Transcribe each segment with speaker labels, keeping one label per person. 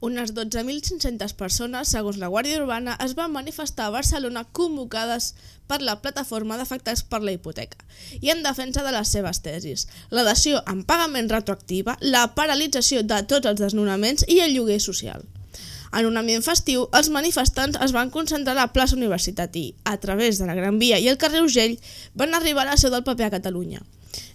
Speaker 1: Unes 12.500 persones, segons la Guàrdia Urbana, es van manifestar a Barcelona convocades per la plataforma d'afectats per la hipoteca i en defensa de les seves tesis, la dació en pagament retroactiva, la paralització de tots els desnonaments i el lloguer social. En un ambient festiu, els manifestants es van concentrar a la plaça Universitat i, a través de la Gran Via i el carrer Urgell, van arribar a la seu del paper a Catalunya.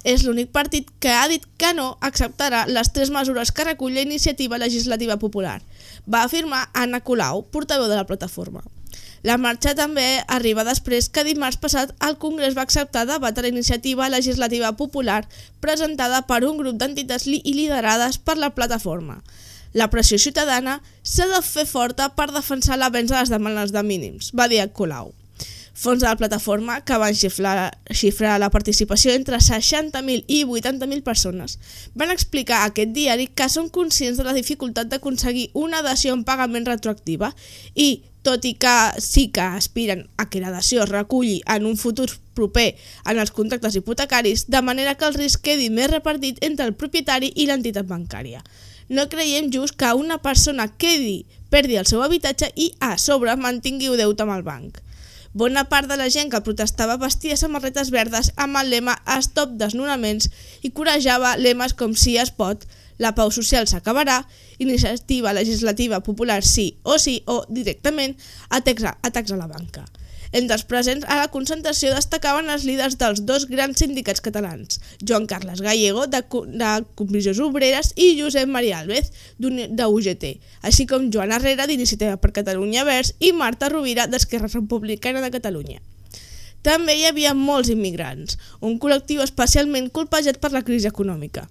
Speaker 1: És l'únic partit que ha dit que no acceptarà les tres mesures que recull la iniciativa legislativa popular, va afirmar Anna Colau, portaveu de la plataforma. La marxa també arriba després que dimarts passat el Congrés va acceptar debatre la iniciativa legislativa popular presentada per un grup d'entitats li i liderades per la plataforma. La pressió ciutadana s'ha de fer forta per defensar l'avenç de les demandes de mínims, va dir Colau. Fons de la plataforma, que van xifrar, xifrar la participació entre 60.000 i 80.000 persones, van explicar a aquest diari que són conscients de la dificultat d'aconseguir una dació en pagament retroactiva i, tot i que sí que aspiren a que la dació es reculli en un futur proper en els contractes hipotecaris, de manera que el risc quedi més repartit entre el propietari i l'entitat bancària. No creiem just que una persona quedi, perdi el seu habitatge i, a sobre, mantingui un deute amb el banc. Bona part de la gent que protestava vestia samarretes verdes amb el lema Stop desnonaments i corejava lemes com Si es pot, La pau social s'acabarà, Iniciativa legislativa popular sí o sí o directament atacs a, atacs a la banca. Entre els presents a la concentració destacaven els líders dels dos grans sindicats catalans, Joan Carles Gallego, de, de Comissions Obreres, i Josep Maria Alvez, d'Uni- de UGT, així com Joan Herrera, d'Iniciativa per Catalunya Verds, i Marta Rovira, d'Esquerra Republicana de Catalunya. També hi havia molts immigrants, un col·lectiu especialment colpejat per la crisi econòmica.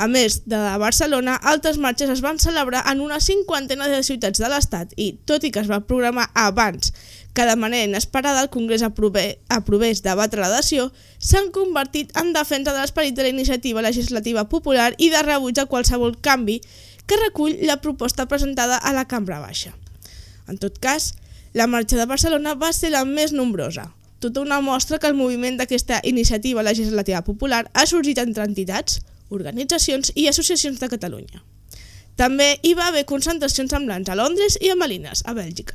Speaker 1: A més de Barcelona, altres marxes es van celebrar en una cinquantena de ciutats de l'Estat i, tot i que es va programar abans que de manera inesperada el Congrés aprovés debatre la dació, s'han convertit en defensa de l'esperit de la iniciativa legislativa popular i de rebuig a qualsevol canvi que recull la proposta presentada a la Cambra Baixa. En tot cas, la marxa de Barcelona va ser la més nombrosa, tota una mostra que el moviment d'aquesta iniciativa legislativa popular ha sorgit entre entitats, organitzacions i associacions de Catalunya. També hi va haver concentracions semblants a Londres i a Malines, a Bèlgica.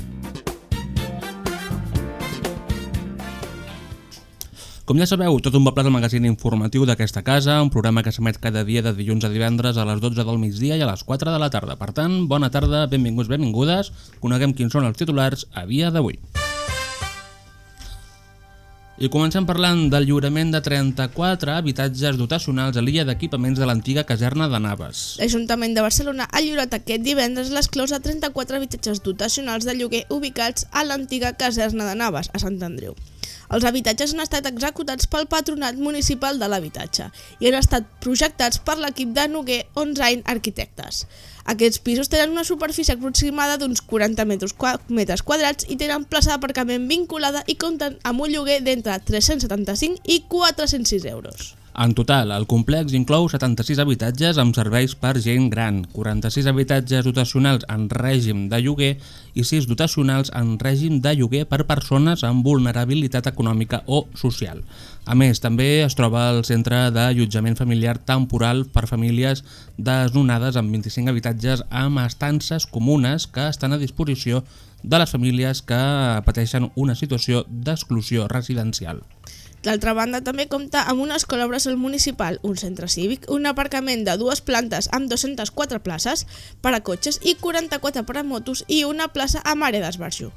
Speaker 2: Com ja sabeu, tot un poble és el magazín informatiu d'aquesta casa, un programa que s'emet cada dia de dilluns a divendres a les 12 del migdia i a les 4 de la tarda. Per tant, bona tarda, benvinguts, benvingudes, coneguem quins són els titulars a dia d'avui. I comencem parlant del lliurament de 34 habitatges dotacionals a l'illa d'equipaments de l'antiga caserna de Naves.
Speaker 1: L'Ajuntament de Barcelona ha lliurat aquest divendres les claus de 34 habitatges dotacionals de lloguer ubicats a l'antiga caserna de Naves, a Sant Andreu. Els habitatges han estat executats pel Patronat Municipal de l'Habitatge i han estat projectats per l'equip de Noguer Onzain Arquitectes. Aquests pisos tenen una superfície aproximada d'uns 40 metres, metres quadrats i tenen plaça d'aparcament vinculada i compten amb un lloguer d'entre 375 i 406 euros.
Speaker 2: En total, el complex inclou 76 habitatges amb serveis per gent gran, 46 habitatges dotacionals en règim de lloguer i 6 dotacionals en règim de lloguer per persones amb vulnerabilitat econòmica o social. A més, també es troba el centre d'allotjament familiar temporal per famílies desnonades amb 25 habitatges amb estances comunes que estan a disposició de les famílies que pateixen una situació d'exclusió residencial.
Speaker 1: D'altra banda, també compta amb una escola bressol municipal, un centre cívic, un aparcament de dues plantes amb 204 places per a cotxes i 44 per a motos i una plaça amb àrea d'esbarjo.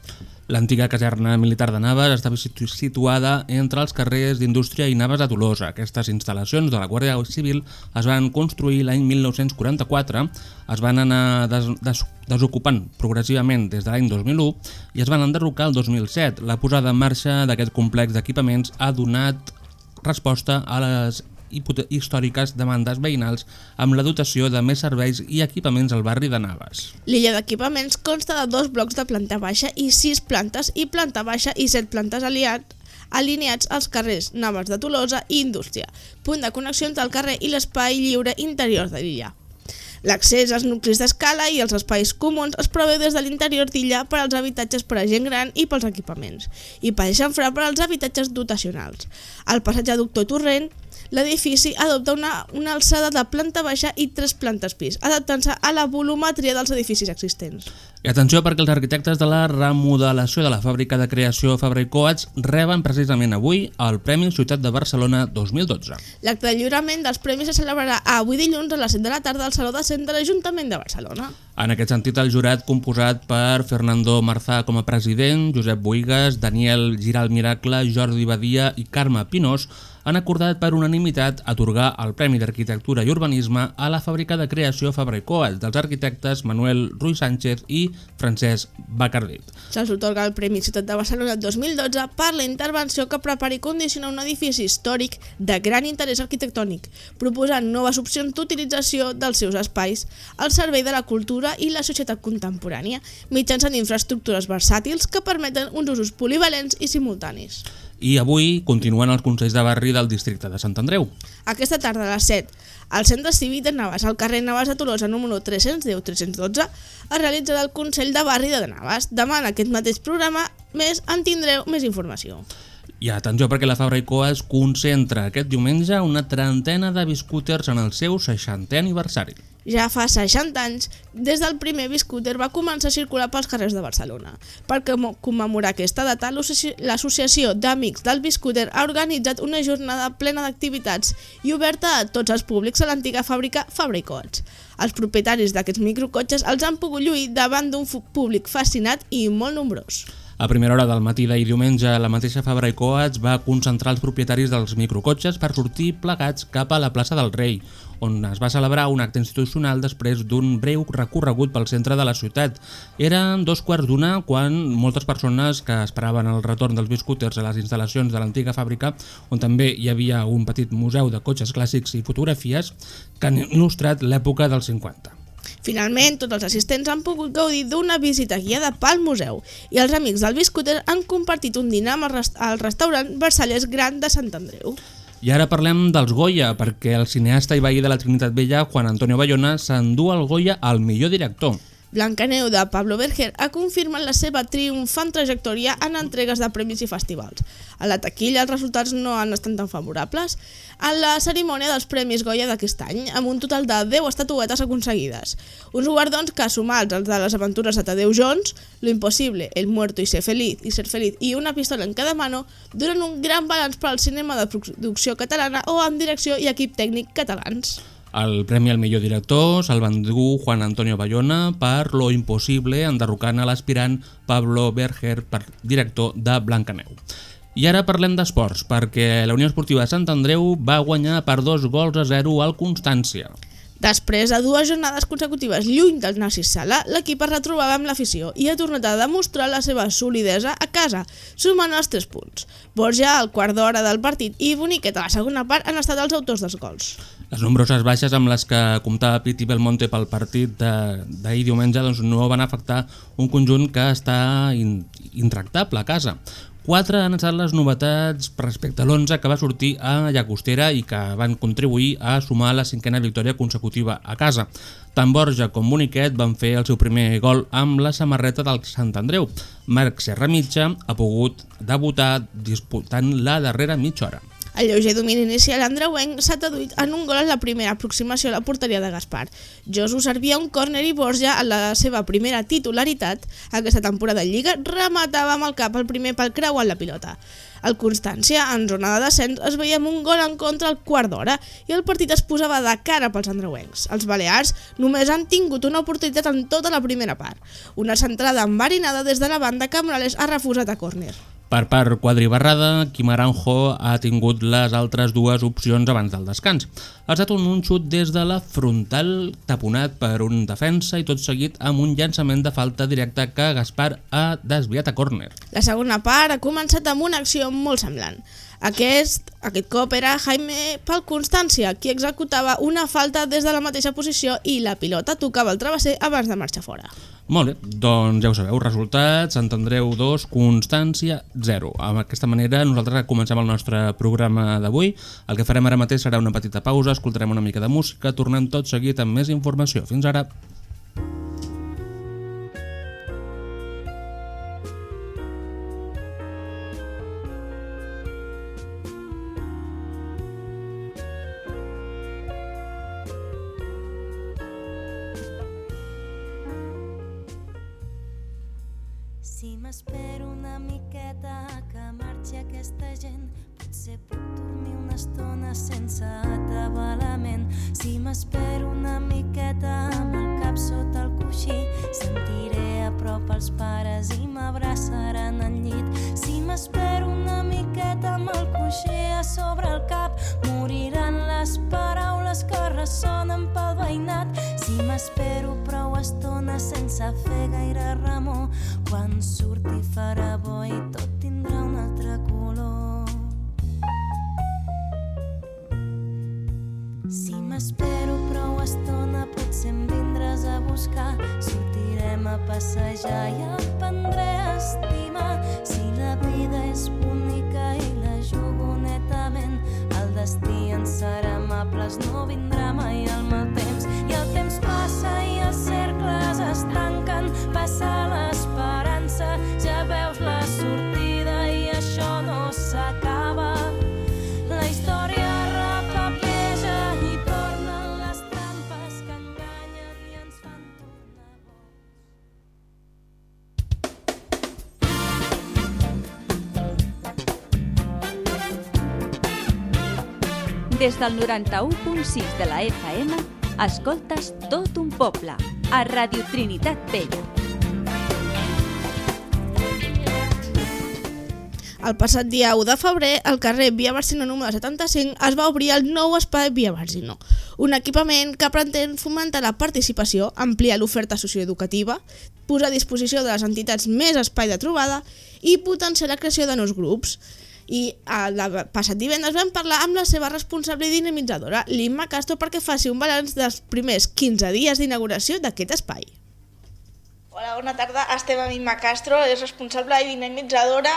Speaker 2: L'antiga caserna militar de Naves estava situ- situada entre els carrers d'Indústria i Naves de Tolosa. Aquestes instal·lacions de la Guàrdia Civil es van construir l'any 1944, es van anar des des desocupant progressivament des de l'any 2001 i es van enderrocar el 2007. La posada en marxa d'aquest complex d'equipaments ha donat resposta a les històriques demandes veïnals amb la dotació de més serveis i equipaments al barri de Naves.
Speaker 1: L'illa d'equipaments consta de dos blocs de planta baixa i sis plantes i planta baixa i set plantes aliat, alineats als carrers Naves de Tolosa i Indústria, punt de connexió entre el carrer i l'espai lliure interior de l'illa. L'accés als nuclis d'escala i als espais comuns es preveu des de l'interior d'illa per als habitatges per a gent gran i pels equipaments, i per eixamfrar per als habitatges dotacionals. Al passatge Doctor Torrent, l'edifici adopta una, una alçada de planta baixa i tres plantes pis, adaptant-se a la volumetria dels edificis existents.
Speaker 2: I atenció perquè els arquitectes de la remodelació de la fàbrica de creació Fabra i Coats reben precisament avui el Premi Ciutat de Barcelona 2012.
Speaker 1: L'acte de lliurament dels premis se celebrarà avui dilluns a les 7 de la tarda al Saló de Cent de l'Ajuntament de Barcelona.
Speaker 2: En aquest sentit, el jurat, composat per Fernando Marzà com a president, Josep Boigas, Daniel Giral Miracle, Jordi Badia i Carme Pinós, han acordat per unanimitat atorgar el Premi d'Arquitectura i Urbanisme a la fàbrica de creació Fabra i dels arquitectes Manuel Ruiz Sánchez i Francesc Bacardit.
Speaker 1: Se'ls otorga el Premi Ciutat de Barcelona 2012 per la intervenció que prepara i condiciona un edifici històric de gran interès arquitectònic, proposant noves opcions d'utilització dels seus espais al servei de la cultura i la societat contemporània, mitjançant infraestructures versàtils que permeten uns usos polivalents i simultanis.
Speaker 2: I avui continuen els Consells de Barri del districte de Sant Andreu.
Speaker 1: Aquesta tarda a les 7, al Centre Cívic de Navas, al carrer Navas de Tolosa, número 310-312, es realitzarà el Consell de Barri de Navas. Demà en aquest mateix programa més en tindreu més informació.
Speaker 2: I atenció perquè la Fabra i Coats concentra aquest diumenge una trentena de biscúters en el seu 60è aniversari.
Speaker 1: Ja fa 60 anys, des del primer biscúter va començar a circular pels carrers de Barcelona. Per commemorar aquesta data, l'Associ- l'Associació d'Amics del Biscúter ha organitzat una jornada plena d'activitats i oberta a tots els públics a l'antiga fàbrica Fabra i Coats. Els propietaris d'aquests microcotxes els han pogut lluir davant d'un públic fascinat i molt nombrós.
Speaker 2: A primera hora del matí d'ahir diumenge, la mateixa Fabra i Coats va concentrar els propietaris dels microcotxes per sortir plegats cap a la plaça del Rei, on es va celebrar un acte institucional després d'un breu recorregut pel centre de la ciutat. Eren dos quarts d'una quan moltes persones que esperaven el retorn dels biscúters a les instal·lacions de l'antiga fàbrica, on també hi havia un petit museu de cotxes clàssics i fotografies que han il·lustrat l'època dels 50.
Speaker 1: Finalment, tots els assistents han pogut gaudir d'una visita guiada pel museu i els amics del Biscúter han compartit un dinar el rest al restaurant Versallers Gran de Sant Andreu.
Speaker 2: I ara parlem dels Goya, perquè el cineasta i veí de la Trinitat Vella, Juan Antonio Bayona, s'endú el Goya al millor director.
Speaker 1: Blancaneu de Pablo Berger ha confirmat la seva triomfant trajectòria en entregues de premis i festivals. A la taquilla els resultats no han estat tan favorables. En la cerimònia dels Premis Goya d'aquest any, amb un total de 10 estatuetes aconseguides. Uns guardons que, sumats als de les aventures de Tadeu Jones, Lo imposible, El muerto y ser feliz, i ser feliz i una pistola en cada mano, donen un gran balanç per al cinema de producció catalana o amb direcció i equip tècnic catalans.
Speaker 2: El premi al millor director se'l van dur Juan Antonio Bayona per Lo impossible, enderrocant a l'aspirant Pablo Berger per director de Blancaneu. I ara parlem d'esports, perquè la Unió Esportiva Sant Andreu va guanyar per dos gols a 0 al Constància.
Speaker 1: Després de dues jornades consecutives lluny del Narcís Sala, l'equip es retrobava amb l'afició i ha tornat a demostrar la seva solidesa a casa, sumant els 3 punts. Borja al quart d'hora del partit i Boniquet a la segona part han estat els autors dels gols.
Speaker 2: Les nombroses baixes amb les que comptava Piti Belmonte pel partit d'ahir diumenge doncs, no van afectar un conjunt que està in, intractable a casa. Quatre han estat les novetats respecte a l'11 que va sortir a Llagostera i que van contribuir a sumar la cinquena victòria consecutiva a casa. Tant Borja com Boniquet van fer el seu primer gol amb la samarreta del Sant Andreu. Marc Serra Mitja ha pogut debutar disputant la darrera mitja hora.
Speaker 1: El lleuger domini inicial andreuenc s'ha traduït en un gol en la primera aproximació a la porteria de Gaspar. Josu servia un córner i Borja, en la seva primera titularitat, aquesta temporada en Lliga, rematava amb el cap el primer pel creuant la pilota. El Constància, en zona de descens, es veia amb un gol en contra al quart d'hora i el partit es posava de cara pels andreuencs. Els balears només han tingut una oportunitat en tota la primera part. Una centrada enverinada des de la banda que Morales ha refusat a córner.
Speaker 2: Per part quadribarrada, Quimaranjo ha tingut les altres dues opcions abans del descans. Ha estat un, un xut des de la frontal taponat per un defensa i tot seguit amb un llançament de falta directa que Gaspar ha desviat a córner.
Speaker 1: La segona part ha començat amb una acció molt semblant. Aquest, aquest cop era Jaime pel Constància, qui executava una falta des de la mateixa posició i la pilota tocava el travesser abans de marxar fora.
Speaker 2: Molt bé, doncs ja ho sabeu, resultat, Sant Andreu 2, Constància 0. Amb aquesta manera nosaltres comencem el nostre programa d'avui. El que farem ara mateix serà una petita pausa, escoltarem una mica de música, tornem tot seguit amb més informació. Fins ara.
Speaker 3: Sense atabalament. Si m'espero una miqueta amb el cap sota el coixí, sentiré a prop els pares i m'abraçaran al llit. Si m'espero una miqueta amb el coixí a sobre el cap, moriran les paraules que ressonen pel veïnat. Si m'espero prou estona sense fer gaire remor, quan surti farà bo i tot tindrà un altre color. Si m'espero prou estona, potser em vindràs a buscar. Sortirem a passejar i aprendré a estimar. Si la vida és bonica
Speaker 4: Des del 91.6 de la FM, escoltes tot un poble, a Radio Trinitat Vella.
Speaker 1: El passat dia 1 de febrer, al carrer Via Barsino número 75 es va obrir el nou espai Via Barsino, un equipament que pretén fomentar la participació, ampliar l'oferta socioeducativa, posar a disposició de les entitats més espai de trobada i potenciar la creació de nous grups. I el passat divendres vam parlar amb la seva responsable dinamitzadora, l'Imma Castro, perquè faci un balanç dels primers 15 dies d'inauguració d'aquest espai.
Speaker 5: Hola, bona tarda. Estem amb Imma Castro, és responsable i dinamitzadora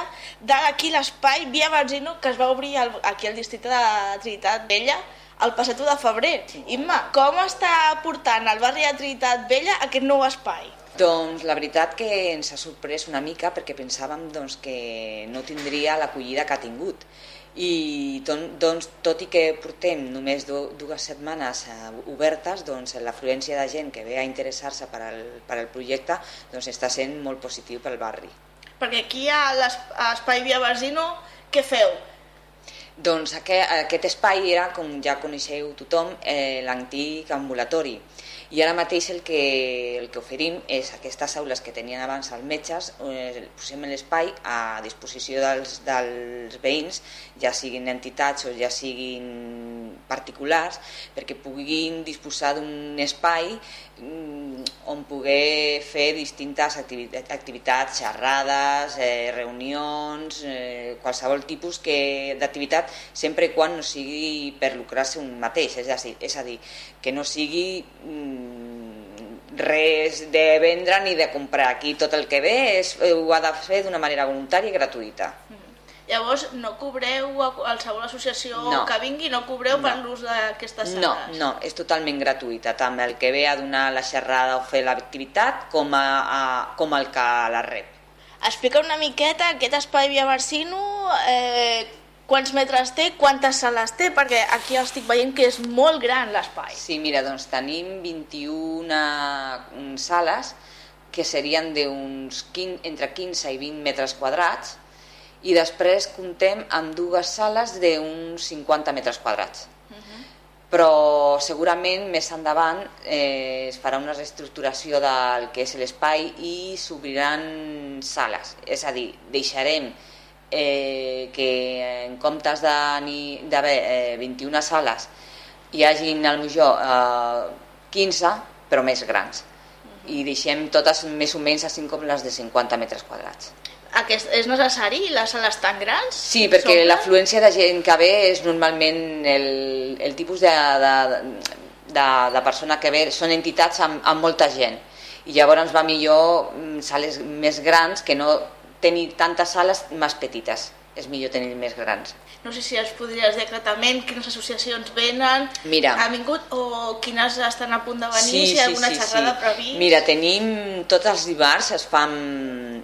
Speaker 5: d'aquí l'espai Via Barzino, que es va obrir aquí al districte de Trinitat Vella el passat 1 de febrer. Imma, com està portant el barri de Trinitat Vella aquest nou espai?
Speaker 6: Doncs la veritat que ens ha sorprès una mica perquè pensàvem doncs, que no tindria l'acollida que ha tingut. I doncs, tot i que portem només du dues setmanes eh, obertes, doncs, l'afluència de gent que ve a interessar-se per, al, per al projecte doncs, està sent molt positiu pel barri.
Speaker 5: Perquè aquí a l'es- a l'espai Via Barzino, què feu?
Speaker 6: Doncs aquest, aquest espai era, com ja coneixeu tothom, eh, l'antic ambulatori. I ara mateix el que, el que oferim és aquestes aules que tenien abans els metges, eh, posem l'espai a disposició dels, dels veïns, ja siguin entitats o ja siguin particulars, perquè puguin disposar d'un espai mm, on poder fer distintes activi- activitats, xerrades, eh, reunions, eh, qualsevol tipus d'activitat, sempre quan no sigui per lucrar-se un mateix, és a dir, és a dir que no sigui mm, res de vendre ni de comprar. Aquí tot el que ve és, ho ha de fer d'una manera voluntària i gratuïta.
Speaker 5: Llavors, no cobreu a qualsevol associació
Speaker 6: No.
Speaker 5: que vingui, no cobreu per l'ús d'aquestes
Speaker 6: No,
Speaker 5: sales?
Speaker 6: no, és totalment gratuïta, tant el que ve a donar la xerrada o fer l'activitat com, a, a, com el que la rep.
Speaker 5: Explica una miqueta aquest espai Via Barsino, eh, quants metres té, quantes sales té, perquè aquí estic veient que és molt gran l'espai.
Speaker 6: Sí, mira, doncs tenim 21 mm, sales que serien d'uns 15 entre 15 i 20 metres quadrats i després comptem amb dues sales d'uns 50 metres quadrats. Però segurament més endavant eh, es farà una reestructuració del que és l'espai i s'obriran sales. És a dir, deixarem eh, que en comptes d'haver eh, 21 sales hi hagin al millor eh, 15 però més grans i deixem totes més o menys així com les de 50 metres quadrats.
Speaker 5: Aquest, és necessari? Les sales tan grans?
Speaker 6: Sí, perquè l'afluència de gent que ve és normalment el, el tipus de, de, de, de persona que ve, són entitats amb, amb molta gent. I llavors va millor mm, sales més grans que no tenir tantes sales més petites és millor tenir més grans
Speaker 5: No sé si els podries dir exactament quines associacions venen,
Speaker 6: Mira.
Speaker 5: han vingut o quines estan a punt de venir, si hi ha alguna xerrada previst.
Speaker 6: Mira, tenim tots els dimarts es fan,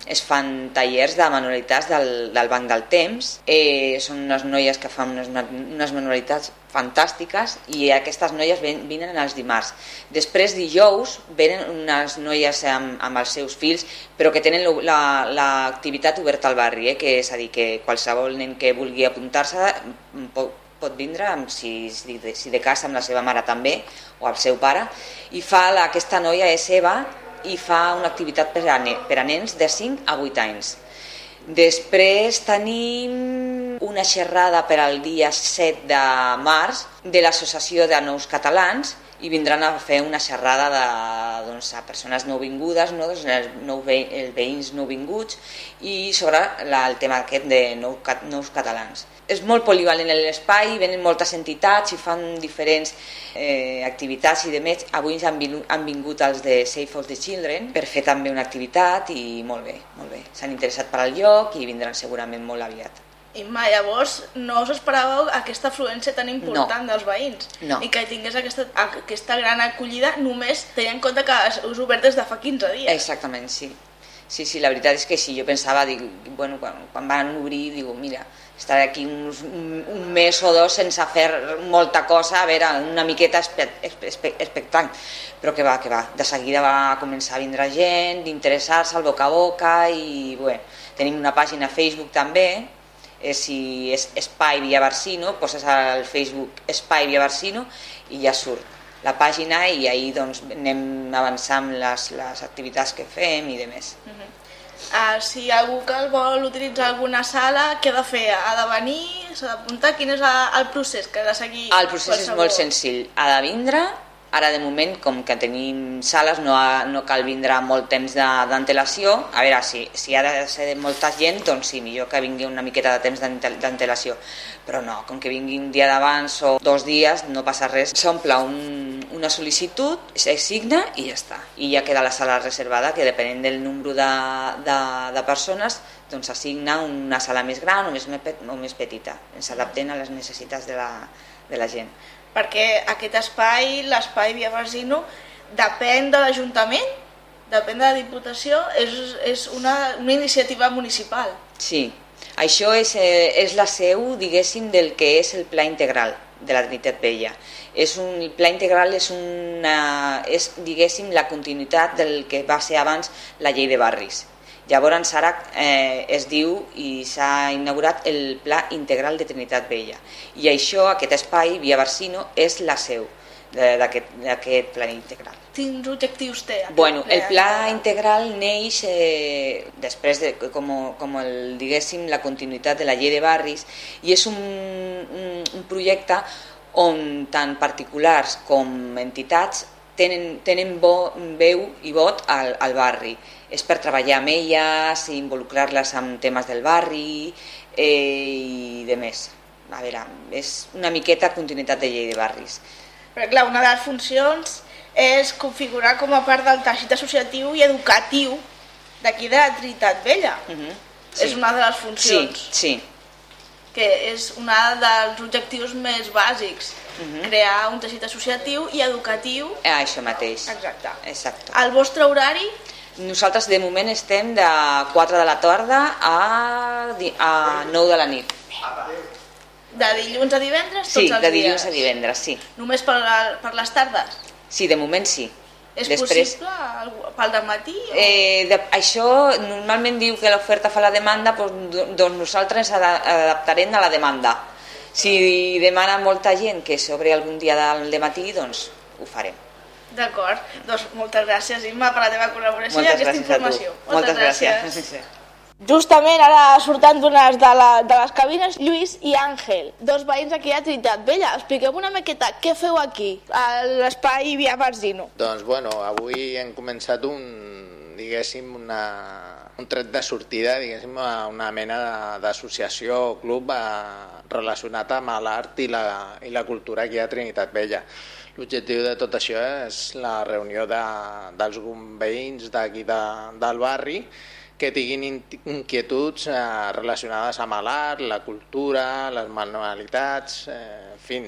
Speaker 6: es fan tallers de manualitats del, del Banc del Temps. Eh, són unes noies que fan unes, unes manualitats fantàstiques i aquestes noies ven, venen els dimarts. Després dijous venen unes noies amb, amb els seus fills però que tenen la- la- l'activitat oberta al barri, eh? que és a dir, que qualsevol nen que vulgui apuntar-se mm, pot, pot vindre amb, si, si, de, casa amb la seva mare també o el seu pare i fa la, aquesta noia és Eva i fa una activitat per a, per a nens de 5 a 8 anys Després tenim una xerrada per al dia 7 de març de l'Associació de Nous Catalans i vindran a fer una xerrada de, doncs, a persones nouvingudes, no? doncs, nou ve, els veïns nouvinguts i sobre la, el tema aquest de nou, nous catalans. És molt polivalent l'espai, venen moltes entitats i fan diferents eh, activitats i de més. Avui ens han, vingut, han vingut els de Save for the Children per fer també una activitat i molt bé, molt bé. S'han interessat per al lloc i vindran segurament molt aviat.
Speaker 5: Imma, llavors no us esperàveu aquesta afluència tan important dels veïns
Speaker 6: No.
Speaker 5: i que tingués aquesta, aquesta gran acollida només tenint en compte que us obert des de fa 15 dies.
Speaker 6: Exactament, sí. Sí, sí, la veritat és que sí, jo pensava, dic, bueno, quan, quan van obrir, digo, mira, estaré aquí uns, un, un mes o dos sense fer molta cosa, a veure, una miqueta espe, espe, espe, expectant, però que va, que va, de seguida va començar a vindre gent, d'interessar-se al boca a boca i, bueno, tenim una pàgina Facebook també, eh, si és Espai Via Barsino, poses al Facebook Espai Via Barsino i ja surt la pàgina i ahir doncs, anem avançant les, les activitats que fem i de més.
Speaker 5: Uh, si algú que el vol utilitzar alguna sala, què ha de fer? Ha de venir? S'ha d'apuntar? Quin és el procés que ha de seguir?
Speaker 6: El procés és molt senzill. Ha de vindre, ara de moment, com que tenim sales, no, ha, no cal vindre amb molt temps d'antelació. A veure, si, si ha de ser molta gent, doncs sí, millor que vingui una miqueta de temps d'ante- d'antelació. Però no, com que vingui un dia d'abans o dos dies, no passa res. S'omple un, una sol·licitud, es signa i ja està. I ja queda la sala reservada, que depenent del número de, de, de persones, doncs s'assigna una sala més gran o més, o més petita. Ens adaptem a les necessitats de la, de la gent.
Speaker 5: Perquè aquest espai, l'espai Via Barsino, depèn de l'Ajuntament, depèn de la Diputació, és, és una, una iniciativa municipal.
Speaker 6: Sí, això és, eh, és la seu, diguéssim, del que és el pla integral de la Trinitat Vella. És un, el pla integral és, una, és, diguéssim, la continuïtat del que va ser abans la llei de barris. Llavors ara eh, es diu i s'ha inaugurat el Pla Integral de Trinitat Vella. I això, aquest espai, Via Barsino, és la seu d'aquest pla integral.
Speaker 5: Quins objectius té?
Speaker 6: Bueno, el
Speaker 5: ple?
Speaker 6: pla integral neix eh, després de com, com el, diguéssim, la continuïtat de la llei de barris i és un, un, un projecte on tant particulars com entitats tenen, tenen bo, veu i vot al, al barri. És per treballar amb elles, involucrar-les en temes del barri eh, i de més. A veure, és una miqueta continuïtat de llei de barris.
Speaker 5: Però clar, una de les funcions és configurar com a part del teixit associatiu i educatiu d'aquí de la Trinitat Vella.
Speaker 6: Uh -huh.
Speaker 5: És una de les funcions.
Speaker 6: Sí, sí.
Speaker 5: que és un dels objectius més bàsics,
Speaker 6: Mhm.
Speaker 5: crear un teixit associatiu i educatiu.
Speaker 6: Ah, això mateix.
Speaker 5: Exacte.
Speaker 6: Exacte.
Speaker 5: El vostre horari,
Speaker 6: Nosaltres de moment estem de 4 de la tarda a, a 9 de la nit.
Speaker 5: De dilluns a divendres, tots
Speaker 6: Sí,
Speaker 5: els
Speaker 6: de
Speaker 5: dies?
Speaker 6: dilluns a divendres, sí.
Speaker 5: Només per, la, per les tardes?
Speaker 6: Sí, de moment sí.
Speaker 5: És
Speaker 6: Després,
Speaker 5: possible pel matí? O...
Speaker 6: Eh, de, això normalment diu que l'oferta fa la demanda, doncs, do- doncs nosaltres ens ada- adaptarem a la demanda. Si demana molta gent que s'obre algun dia del matí, doncs ho farem.
Speaker 5: D'acord, doncs moltes gràcies Imma per la teva col·laboració
Speaker 6: Moltes
Speaker 5: i aquesta
Speaker 6: gràcies
Speaker 5: informació.
Speaker 6: Moltes gràcies.
Speaker 5: Justament ara surten d'unes de, la, de les cabines Lluís i Àngel, dos veïns aquí a Trinitat Vella. Expliqueu una miqueta què feu aquí, a l'espai Via Barzino.
Speaker 7: Doncs bueno, avui hem començat un, diguéssim, una, un tret de sortida, diguéssim, a una mena de- d'associació o club eh, relacionat amb l'art i, la, i la cultura aquí a Trinitat Vella. L'objectiu de tot això és la reunió de, dels veïns d'aquí de, del barri que tinguin in- inquietuds eh, relacionades amb l'art, la cultura, les manualitats, eh, en fi,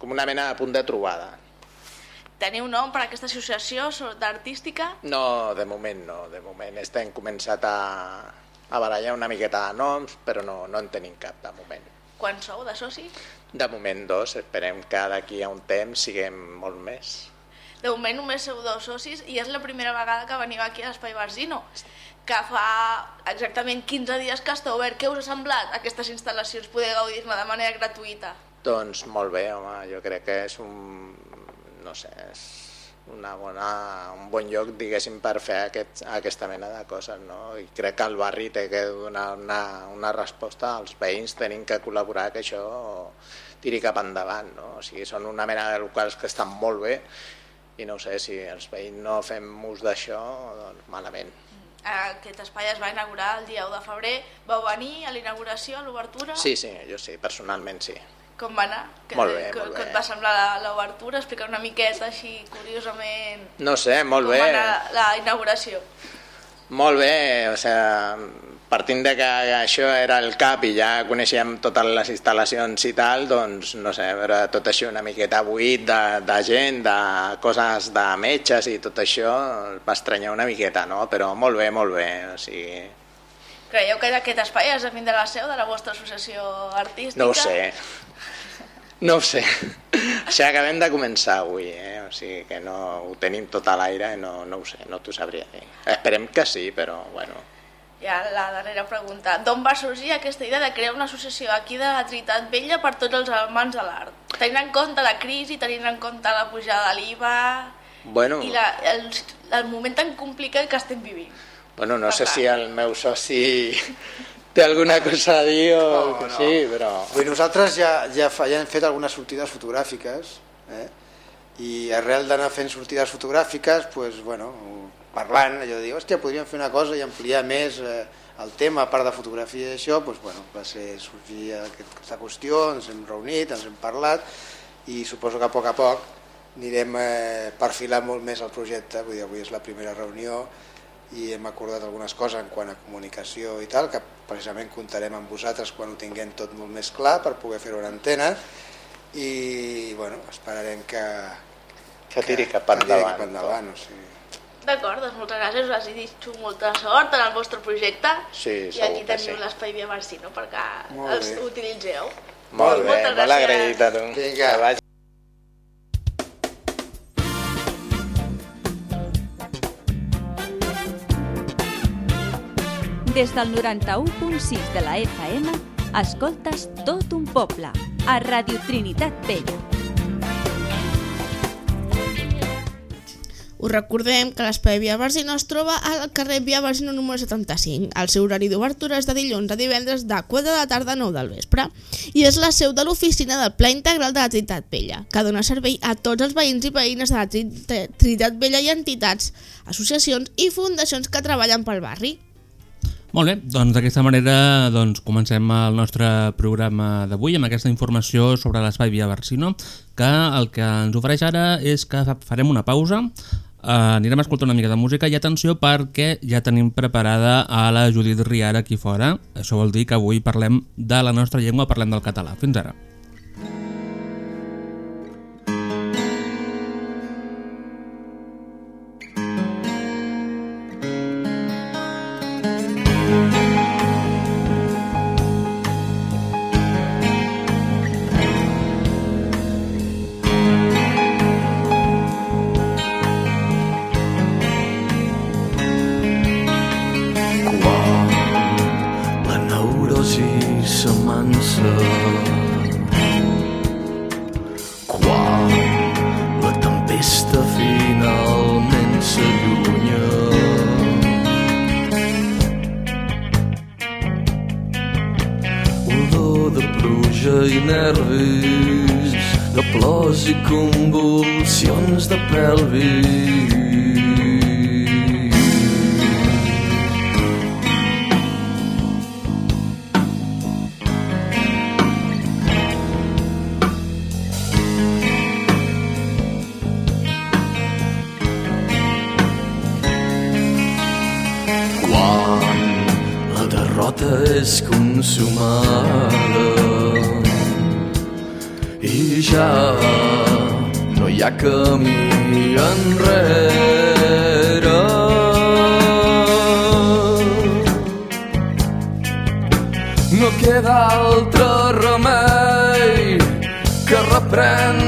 Speaker 7: com una mena de punt de trobada.
Speaker 5: Teniu nom per a aquesta associació so- d'artística?
Speaker 7: No, de moment no. De moment estem començat a, a barallar una miqueta de noms, però no, no en tenim cap de moment.
Speaker 5: Quan sou de soci?
Speaker 7: De moment dos, esperem que d'aquí a un temps siguem molt més.
Speaker 5: De moment només sou dos socis i és la primera vegada que veniu aquí a l'Espai Barzino, que fa exactament 15 dies que està obert. Què us ha semblat aquestes instal·lacions, poder gaudir-ne de manera gratuïta?
Speaker 7: Doncs molt bé, home, jo crec que és un, no sé, és una bona, un bon lloc, diguéssim, per fer aquest, aquesta mena de coses, no? I crec que el barri té que donar una, una resposta als veïns, tenim que col·laborar que això tiri cap endavant, no? O sigui, són una mena de locals que estan molt bé i no sé, si els veïns no fem ús d'això, doncs malament.
Speaker 5: Aquest espai es va inaugurar el dia 1 de febrer. Vau venir a la inauguració, a l'obertura?
Speaker 7: Sí, sí, jo sí, personalment sí.
Speaker 5: Com va anar? Que,
Speaker 7: Molt bé,
Speaker 5: que,
Speaker 7: molt
Speaker 5: que
Speaker 7: bé.
Speaker 5: et va semblar la- l'obertura? Explicar una miqueta així, curiosament,
Speaker 7: No sé, molt
Speaker 5: com
Speaker 7: bé.
Speaker 5: va anar la inauguració.
Speaker 7: Molt bé, o sigui, partint de que això era el CAP i ja coneixíem totes les instal·lacions i tal, doncs, no sé, veure tot això una miqueta buit de, de gent, de coses de metges i tot això, va estranyar una miqueta, no? Però molt bé, molt bé, o sigui,
Speaker 5: Creieu que aquest espai és de la seu de la vostra associació artística?
Speaker 7: no ho sé. No ho sé. Això acabem de començar avui, eh? o sigui que no ho tenim tot a l'aire, no, no ho sé, no t'ho sabria dir. Esperem que sí, però bueno,
Speaker 5: Ja la darrera pregunta. D'on va sorgir aquesta idea de crear una associació aquí de la Trinitat Vella per tots els amants de l'art? Tenint en compte la crisi, tenint en compte la pujada de l'IVA
Speaker 7: bueno,
Speaker 5: i la, el, el moment tan complicat que estem vivint.
Speaker 7: Bueno, no sé si el meu soci té alguna cosa a dir o
Speaker 8: No,
Speaker 7: que
Speaker 8: no.
Speaker 7: sí, però...
Speaker 8: Vull nosaltres ja, ja, fa, ja hem fet algunes sortides fotogràfiques eh? i arrel d'anar fent sortides fotogràfiques, pues, bueno, parlant, allò de dir, hòstia, podríem fer una cosa i ampliar més eh, el tema, a part de fotografia i això, pues, bueno, va ser sorgir aquest, aquesta qüestió, ens hem reunit, ens hem parlat i suposo que a poc a poc anirem eh, perfilant molt més el projecte, vull dir, avui és la primera reunió i hem acordat algunes coses en quant a comunicació i tal, que precisament comptarem amb vosaltres quan ho tinguem tot molt més clar per poder fer-ho en antena i bueno, esperarem que,
Speaker 7: Que tiri cap
Speaker 8: que tiri
Speaker 7: endavant.
Speaker 8: cap endavant o sigui.
Speaker 5: D'acord, doncs moltes gràcies, us desitjo molta sort en el vostre projecte
Speaker 7: Sí,
Speaker 5: i aquí teniu
Speaker 7: sí.
Speaker 5: l'espai Via Marcino perquè
Speaker 7: Molt
Speaker 5: els
Speaker 7: bé.
Speaker 5: utilitzeu.
Speaker 7: Molt bé, molt
Speaker 5: gràcies.
Speaker 7: agraït a tu.
Speaker 8: Vinga.
Speaker 4: Des del 91.6 de la FM, escoltes tot un poble, a Radio Trinitat Vella.
Speaker 1: Us recordem que l'espai Via Barzino es troba al carrer Via Barzino número 75. El seu horari d'obertura és de dilluns a divendres de 4 de la tarda a 9 del vespre i és la seu de l'oficina del Pla Integral de la Trinitat Vella, que dona servei a tots els veïns i veïnes de la Trinita- Trinitat Vella i entitats, associacions i fundacions que treballen pel barri.
Speaker 2: Molt bé, doncs d'aquesta manera doncs, comencem el nostre programa d'avui amb aquesta informació sobre l'espai Via Barsino, que el que ens ofereix ara és que fa- farem una pausa, eh, anirem a escoltar una mica de música i atenció perquè ja tenim preparada a la Judit Riara aquí fora. Això vol dir que avui parlem de la nostra llengua, parlem del català. Fins ara.
Speaker 9: Consumada i ja no hi ha camí enrere. No queda altre remei que reprendre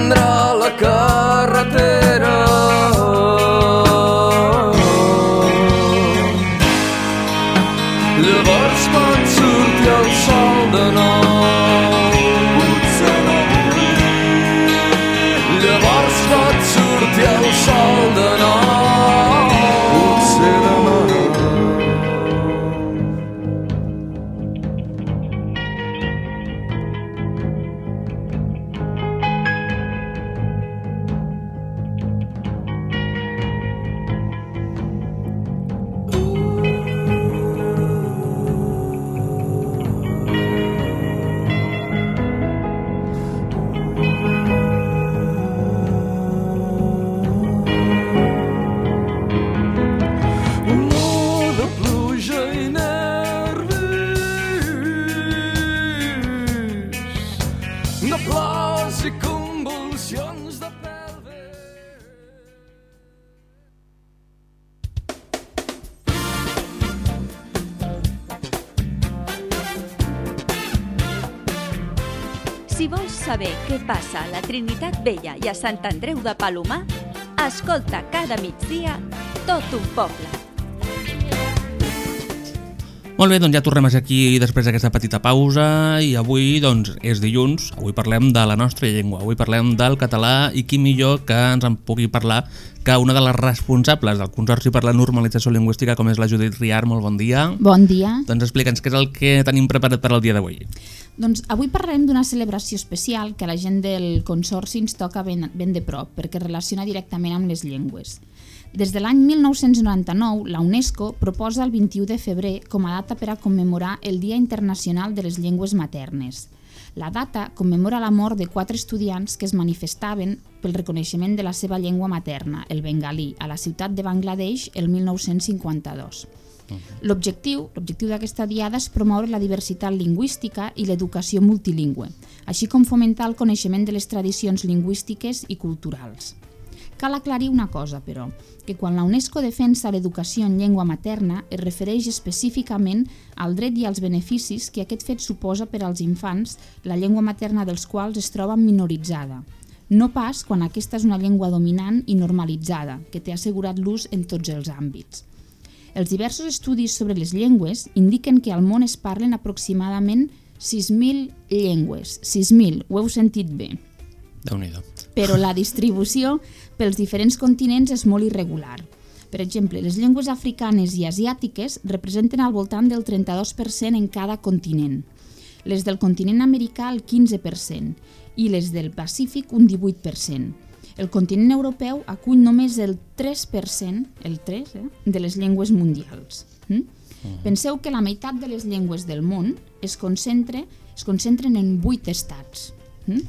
Speaker 4: Si vols saber què passa a la Trinitat Vella i a Sant Andreu de Palomar, escolta cada migdia tot un poble.
Speaker 2: Molt bé, doncs ja tornem aquí després d'aquesta petita pausa i avui doncs és dilluns, avui parlem de la nostra llengua, avui parlem del català i qui millor que ens en pugui parlar que una de les responsables del Consorci per la Normalització Lingüística com és la Judit Riar, molt bon dia.
Speaker 10: Bon dia.
Speaker 2: Doncs explica'ns què és el que tenim preparat per al dia d'avui.
Speaker 10: Doncs avui parlarem d'una celebració especial que la gent del Consorci ens toca ben, ben de prop perquè relaciona directament amb les llengües. Des de l'any 1999, la UNESCO proposa el 21 de febrer com a data per a commemorar el Dia Internacional de les Llengües Maternes. La data commemora la mort de quatre estudiants que es manifestaven pel reconeixement de la seva llengua materna, el bengalí, a la ciutat de Bangladesh el 1952. L'objectiu l'objectiu d'aquesta diada és promoure la diversitat lingüística i l'educació multilingüe, així com fomentar el coneixement de les tradicions lingüístiques i culturals. Cal aclarir una cosa, però, que quan la UNESCO defensa l'educació en llengua materna es refereix específicament al dret i als beneficis que aquest fet suposa per als infants, la llengua materna dels quals es troba minoritzada, no pas quan aquesta és una llengua dominant i normalitzada, que té assegurat l'ús en tots els àmbits. Els diversos estudis sobre les llengües indiquen que al món es parlen aproximadament 6.000 llengües. 6.000, ho heu sentit bé.
Speaker 2: déu nhi
Speaker 10: Però la distribució pels diferents continents és molt irregular. Per exemple, les llengües africanes i asiàtiques representen al voltant del 32% en cada continent. Les del continent americà el 15% i les del Pacífic un 18%. El continent europeu acull només el 3%, el 3, eh, de les llengües mundials. Mm? Penseu que la meitat de les llengües del món es, concentre, es concentren en 8 estats. Mm?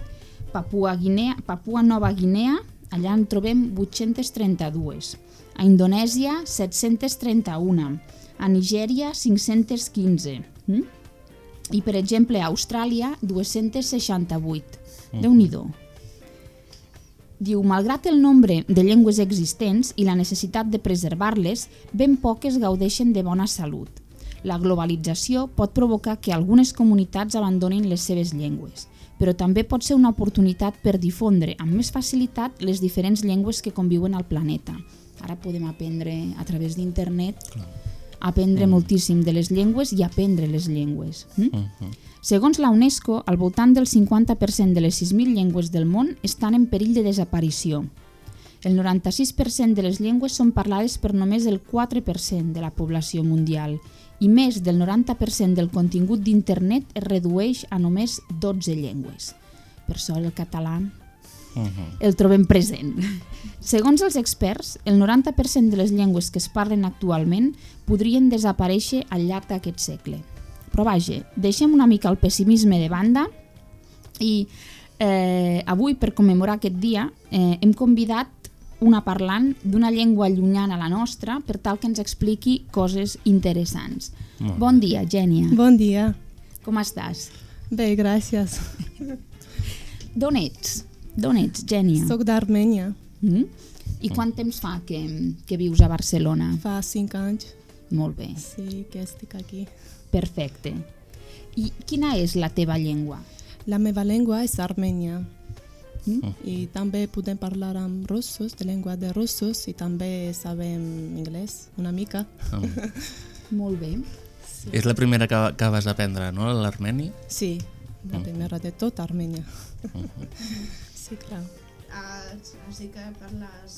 Speaker 10: Papua, Guinea, Papua Nova Guinea, allà en trobem 832. A Indonèsia, 731. A Nigèria, 515. Mm? I, per exemple, a Austràlia, 268.
Speaker 11: Mm.
Speaker 10: Déu-n'hi-do. Diu, malgrat el nombre de llengües existents i la necessitat de preservar-les, ben poques gaudeixen de bona salut. La globalització pot provocar que algunes comunitats abandonin les seves llengües, però també pot ser una oportunitat per difondre amb més facilitat les diferents llengües que conviuen al planeta. Ara podem aprendre a través d'internet aprendre moltíssim de les llengües i aprendre les llengües. Mm? Segons la UNESCO, al voltant del 50% de les 6.000 llengües del món estan en perill de desaparició. El 96% de les llengües són parlades per només el 4% de la població mundial i més del 90% del contingut d'internet es redueix a només 12 llengües. Per sort el català el trobem present. Segons els experts, el 90% de les llengües que es parlen actualment podrien desaparèixer al llarg d'aquest segle. Però vaja, deixem una mica el pessimisme de banda i eh, avui, per commemorar aquest dia, eh, hem convidat una parlant d'una llengua llunyana a la nostra per tal que ens expliqui coses interessants.
Speaker 11: Bé.
Speaker 10: Bon dia, Gènia.
Speaker 11: Bon dia.
Speaker 10: Com estàs?
Speaker 11: Bé, gràcies.
Speaker 10: D'on ets? D'on ets, Gènia?
Speaker 11: Soc d'Armènia.
Speaker 10: Mm? I quant temps fa que, que vius a Barcelona?
Speaker 11: Fa cinc anys.
Speaker 10: Molt bé.
Speaker 11: Sí, que estic aquí.
Speaker 10: Perfecte. I quina és la teva llengua?
Speaker 11: La meva llengua és armènia.
Speaker 10: Mm?
Speaker 11: I també podem parlar amb russos, de llengua de russos, i també sabem anglès, una mica.
Speaker 2: Ah.
Speaker 10: Molt bé.
Speaker 2: És la primera que, que vas aprendre, no?, l'armeni?
Speaker 11: Sí, la
Speaker 2: Mm.
Speaker 11: primera de tot, Armènia.
Speaker 2: Mhm.
Speaker 11: Sí, clar.
Speaker 1: Ah, així que parles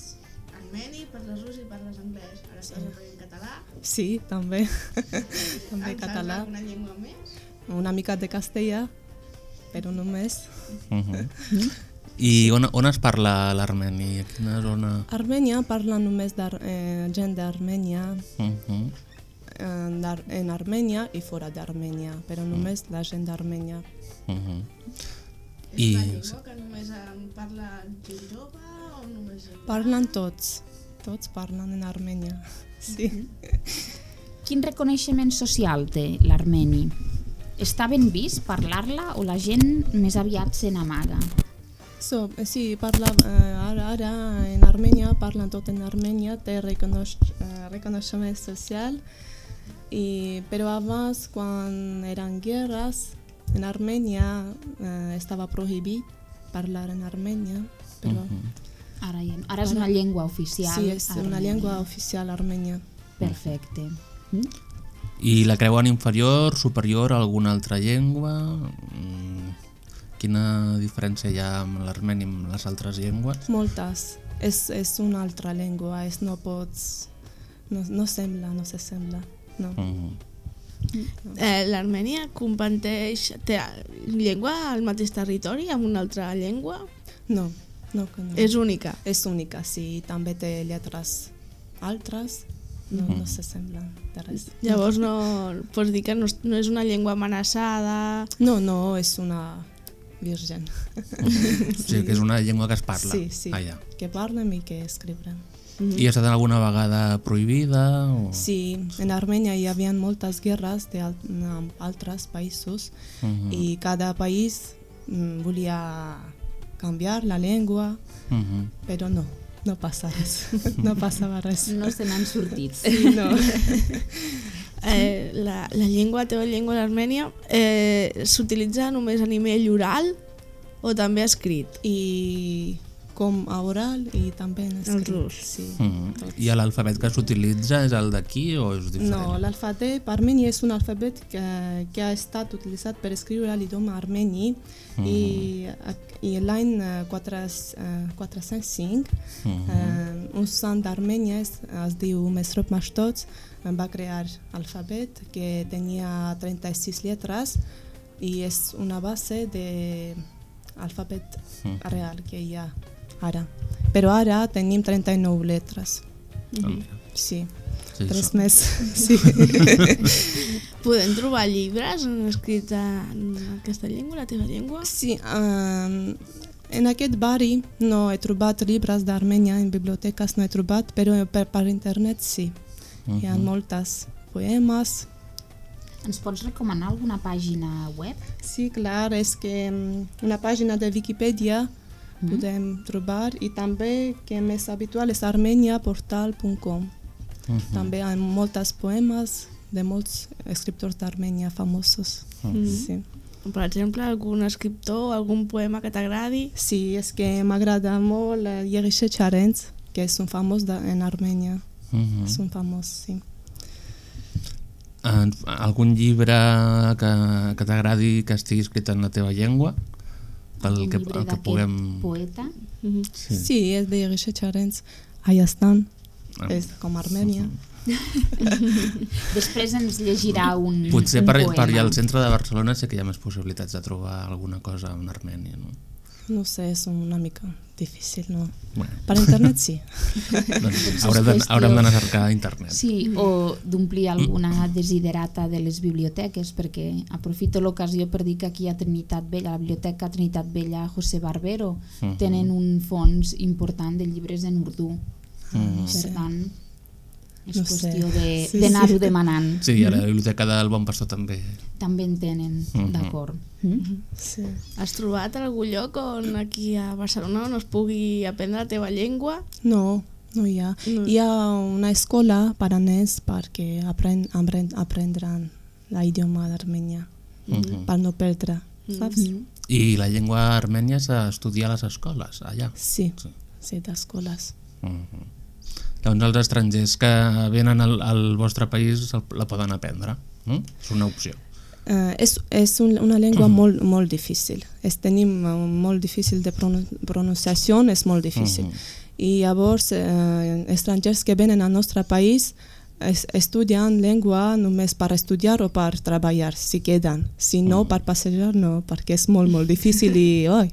Speaker 1: armeni, parles rus i parles anglès. Ara estàs aprenent català.
Speaker 11: Sí, també. també
Speaker 1: En
Speaker 11: català.
Speaker 1: alguna llengua més?
Speaker 11: Una mica de castellà, però només.
Speaker 2: Uh -huh. I on, on es parla l'armeni? A quina zona?
Speaker 11: Armènia parla només de eh, gent d'Armènia,
Speaker 2: Uh -huh.
Speaker 11: en, Ar en Armènia i fora d'Armènia, però només la gent d'Armènia.
Speaker 2: Uh -huh.
Speaker 1: És
Speaker 2: I...
Speaker 1: una llengua que només en parla gent jove o només.
Speaker 11: Parlen tots, tots parlen en Armènia. Sí.
Speaker 10: Quin reconeixement social té l'armeni? Està ben vist parlar-la o la gent més aviat se n'amaga?
Speaker 11: So, eh, sí, parla, eh, ara, ara en Armènia, parlen tot en Armènia, té reconeix, eh, reconeixement social, i, però abans, quan eren guerres, en Armènia eh, estava prohibit parlar en Armènia, però...
Speaker 10: Ara, ja, ara és una llengua oficial.
Speaker 11: Sí, és una
Speaker 10: armènia.
Speaker 11: llengua oficial armènia.
Speaker 10: Perfecte. Mm?
Speaker 2: I la creuen inferior, superior a alguna altra llengua? Mm, Quina diferència hi ha amb l'armeni i amb les altres llengües?
Speaker 11: Moltes. És, és una altra llengua, és, no pots... No, no sembla, no se sembla. No.
Speaker 2: Mm.
Speaker 1: Eh, L'Armènia comparteix té llengua al mateix territori amb una altra llengua?
Speaker 11: No, no, que no.
Speaker 1: És única?
Speaker 11: És única, sí. També té lletres altres, no,
Speaker 1: Mhm.
Speaker 11: no se semblen de res.
Speaker 1: Llavors no pots dir que no, és- no és una llengua amenaçada...
Speaker 11: No, no, és una virgen.
Speaker 2: O sigui, que és una llengua que es parla.
Speaker 11: Sí, sí,
Speaker 2: ja.
Speaker 11: que parlem i que escriurem.
Speaker 2: I ha estat alguna vegada prohibida? O...
Speaker 11: Sí, en Armènia hi havia moltes guerres amb altres països
Speaker 2: Mhm.
Speaker 11: i cada país mm, volia canviar la llengua,
Speaker 2: Mhm.
Speaker 11: però no, no passa res, no passava res.
Speaker 10: No se n'han sortit.
Speaker 11: Sí, no.
Speaker 1: eh, la, la llengua, la teva llengua, l'Armènia, eh, s'utilitza només a nivell oral o també escrit?
Speaker 11: I com a oral i també en escrit.
Speaker 1: rus.
Speaker 11: Sí.
Speaker 2: Mhm. I l'alfabet que s'utilitza és el d'aquí o és diferent?
Speaker 11: No, l'alfabet armeni és un alfabet que, que ha estat utilitzat per escriure l'idioma armeni
Speaker 2: Mhm.
Speaker 11: i, i l'any eh, 4, eh, 405
Speaker 2: Mhm.
Speaker 11: eh, un sant d'Armènia es, es diu Mesrop Mashtot va crear l'alfabet que tenia 36 lletres i és una base de alfabet
Speaker 2: Mhm.
Speaker 11: real que hi ha ara. Però ara tenim 39 lletres.
Speaker 2: Mhm.
Speaker 11: Sí.
Speaker 2: Sí,
Speaker 11: Tres
Speaker 2: això.
Speaker 11: més. Sí.
Speaker 1: Podem trobar llibres escrits en aquesta llengua, la teva llengua?
Speaker 11: Sí, um, en aquest barri no he trobat llibres d'Armènia, en biblioteques no he trobat, però per, per internet sí. Hi ha moltes poemes.
Speaker 10: Ens pots recomanar alguna pàgina web?
Speaker 11: Sí, clar, és que um, una pàgina de Wikipedia podem trobar i també que més habitual és armeniaportal.com.
Speaker 2: Mhm.
Speaker 11: També hi ha moltes poemes de molts escriptors d'Armènia famosos.
Speaker 1: Mhm.
Speaker 11: Sí.
Speaker 1: Per exemple, algun escriptor, algun poema que t'agradi?
Speaker 11: Sí, és que m'agrada molt eh, Yerishe Charents, que és un famós de, en Armènia.
Speaker 2: Mhm.
Speaker 11: És un famós, sí.
Speaker 2: Algun llibre que, que t'agradi que estigui escrit en la teva llengua? Pel
Speaker 10: Un
Speaker 2: que, el que puguem...
Speaker 10: poeta?
Speaker 2: Sí.
Speaker 11: Sí, és de Charens. Ayastan,
Speaker 2: Ah.
Speaker 11: és com Armènia.
Speaker 10: Després ens llegirà un,
Speaker 2: Potser
Speaker 10: un
Speaker 2: per,
Speaker 10: poema.
Speaker 2: per allà al centre de Barcelona sí que hi ha més possibilitats de trobar alguna cosa en Armènia, no?
Speaker 11: No sé, és una mica difícil, no?
Speaker 2: Bueno.
Speaker 11: Per internet sí.
Speaker 2: doncs haurem d'anar a cercar a internet.
Speaker 10: Sí, o d'omplir alguna desiderata de les biblioteques, perquè aprofito l'ocasió per dir que aquí a Trinitat Vella, a la Biblioteca Trinitat Vella José Barbero,
Speaker 2: Mhm.
Speaker 10: tenen un fons important de llibres en urdú.
Speaker 2: Mhm.
Speaker 10: Per tant, és
Speaker 11: No sé.
Speaker 10: qüestió de-
Speaker 11: Sí,
Speaker 10: d'anar-ho
Speaker 11: sí.
Speaker 10: demanant.
Speaker 2: Sí, i a la biblioteca del Bon Pastor també.
Speaker 10: També en tenen,
Speaker 2: Mhm.
Speaker 10: d'acord.
Speaker 11: Sí.
Speaker 1: Has trobat algun lloc on aquí a Barcelona on es pugui aprendre la teva llengua?
Speaker 11: No, no hi ha.
Speaker 1: No.
Speaker 11: Hi ha una escola per a nens perquè aprend, aprend, aprendran l'idioma d'Armènia
Speaker 2: Mhm.
Speaker 11: per no perdre, saps?
Speaker 2: I la llengua armènia s'estudia a les escoles, allà?
Speaker 11: Sí, sí, d'escoles.
Speaker 2: Mhm. Doncs els estrangers que venen al, al vostre país la poden aprendre, no? És una opció.
Speaker 11: Uh, és, és un, una llengua molt, molt difícil. És, tenim uh, molt difícil de pronun pronunciació, és molt difícil.
Speaker 2: Mhm.
Speaker 11: I llavors, uh, estrangers que venen al nostre país es, estudien llengua només per estudiar o per treballar, si queden. Si no, per passejar, no, perquè és molt, molt difícil i... Oi,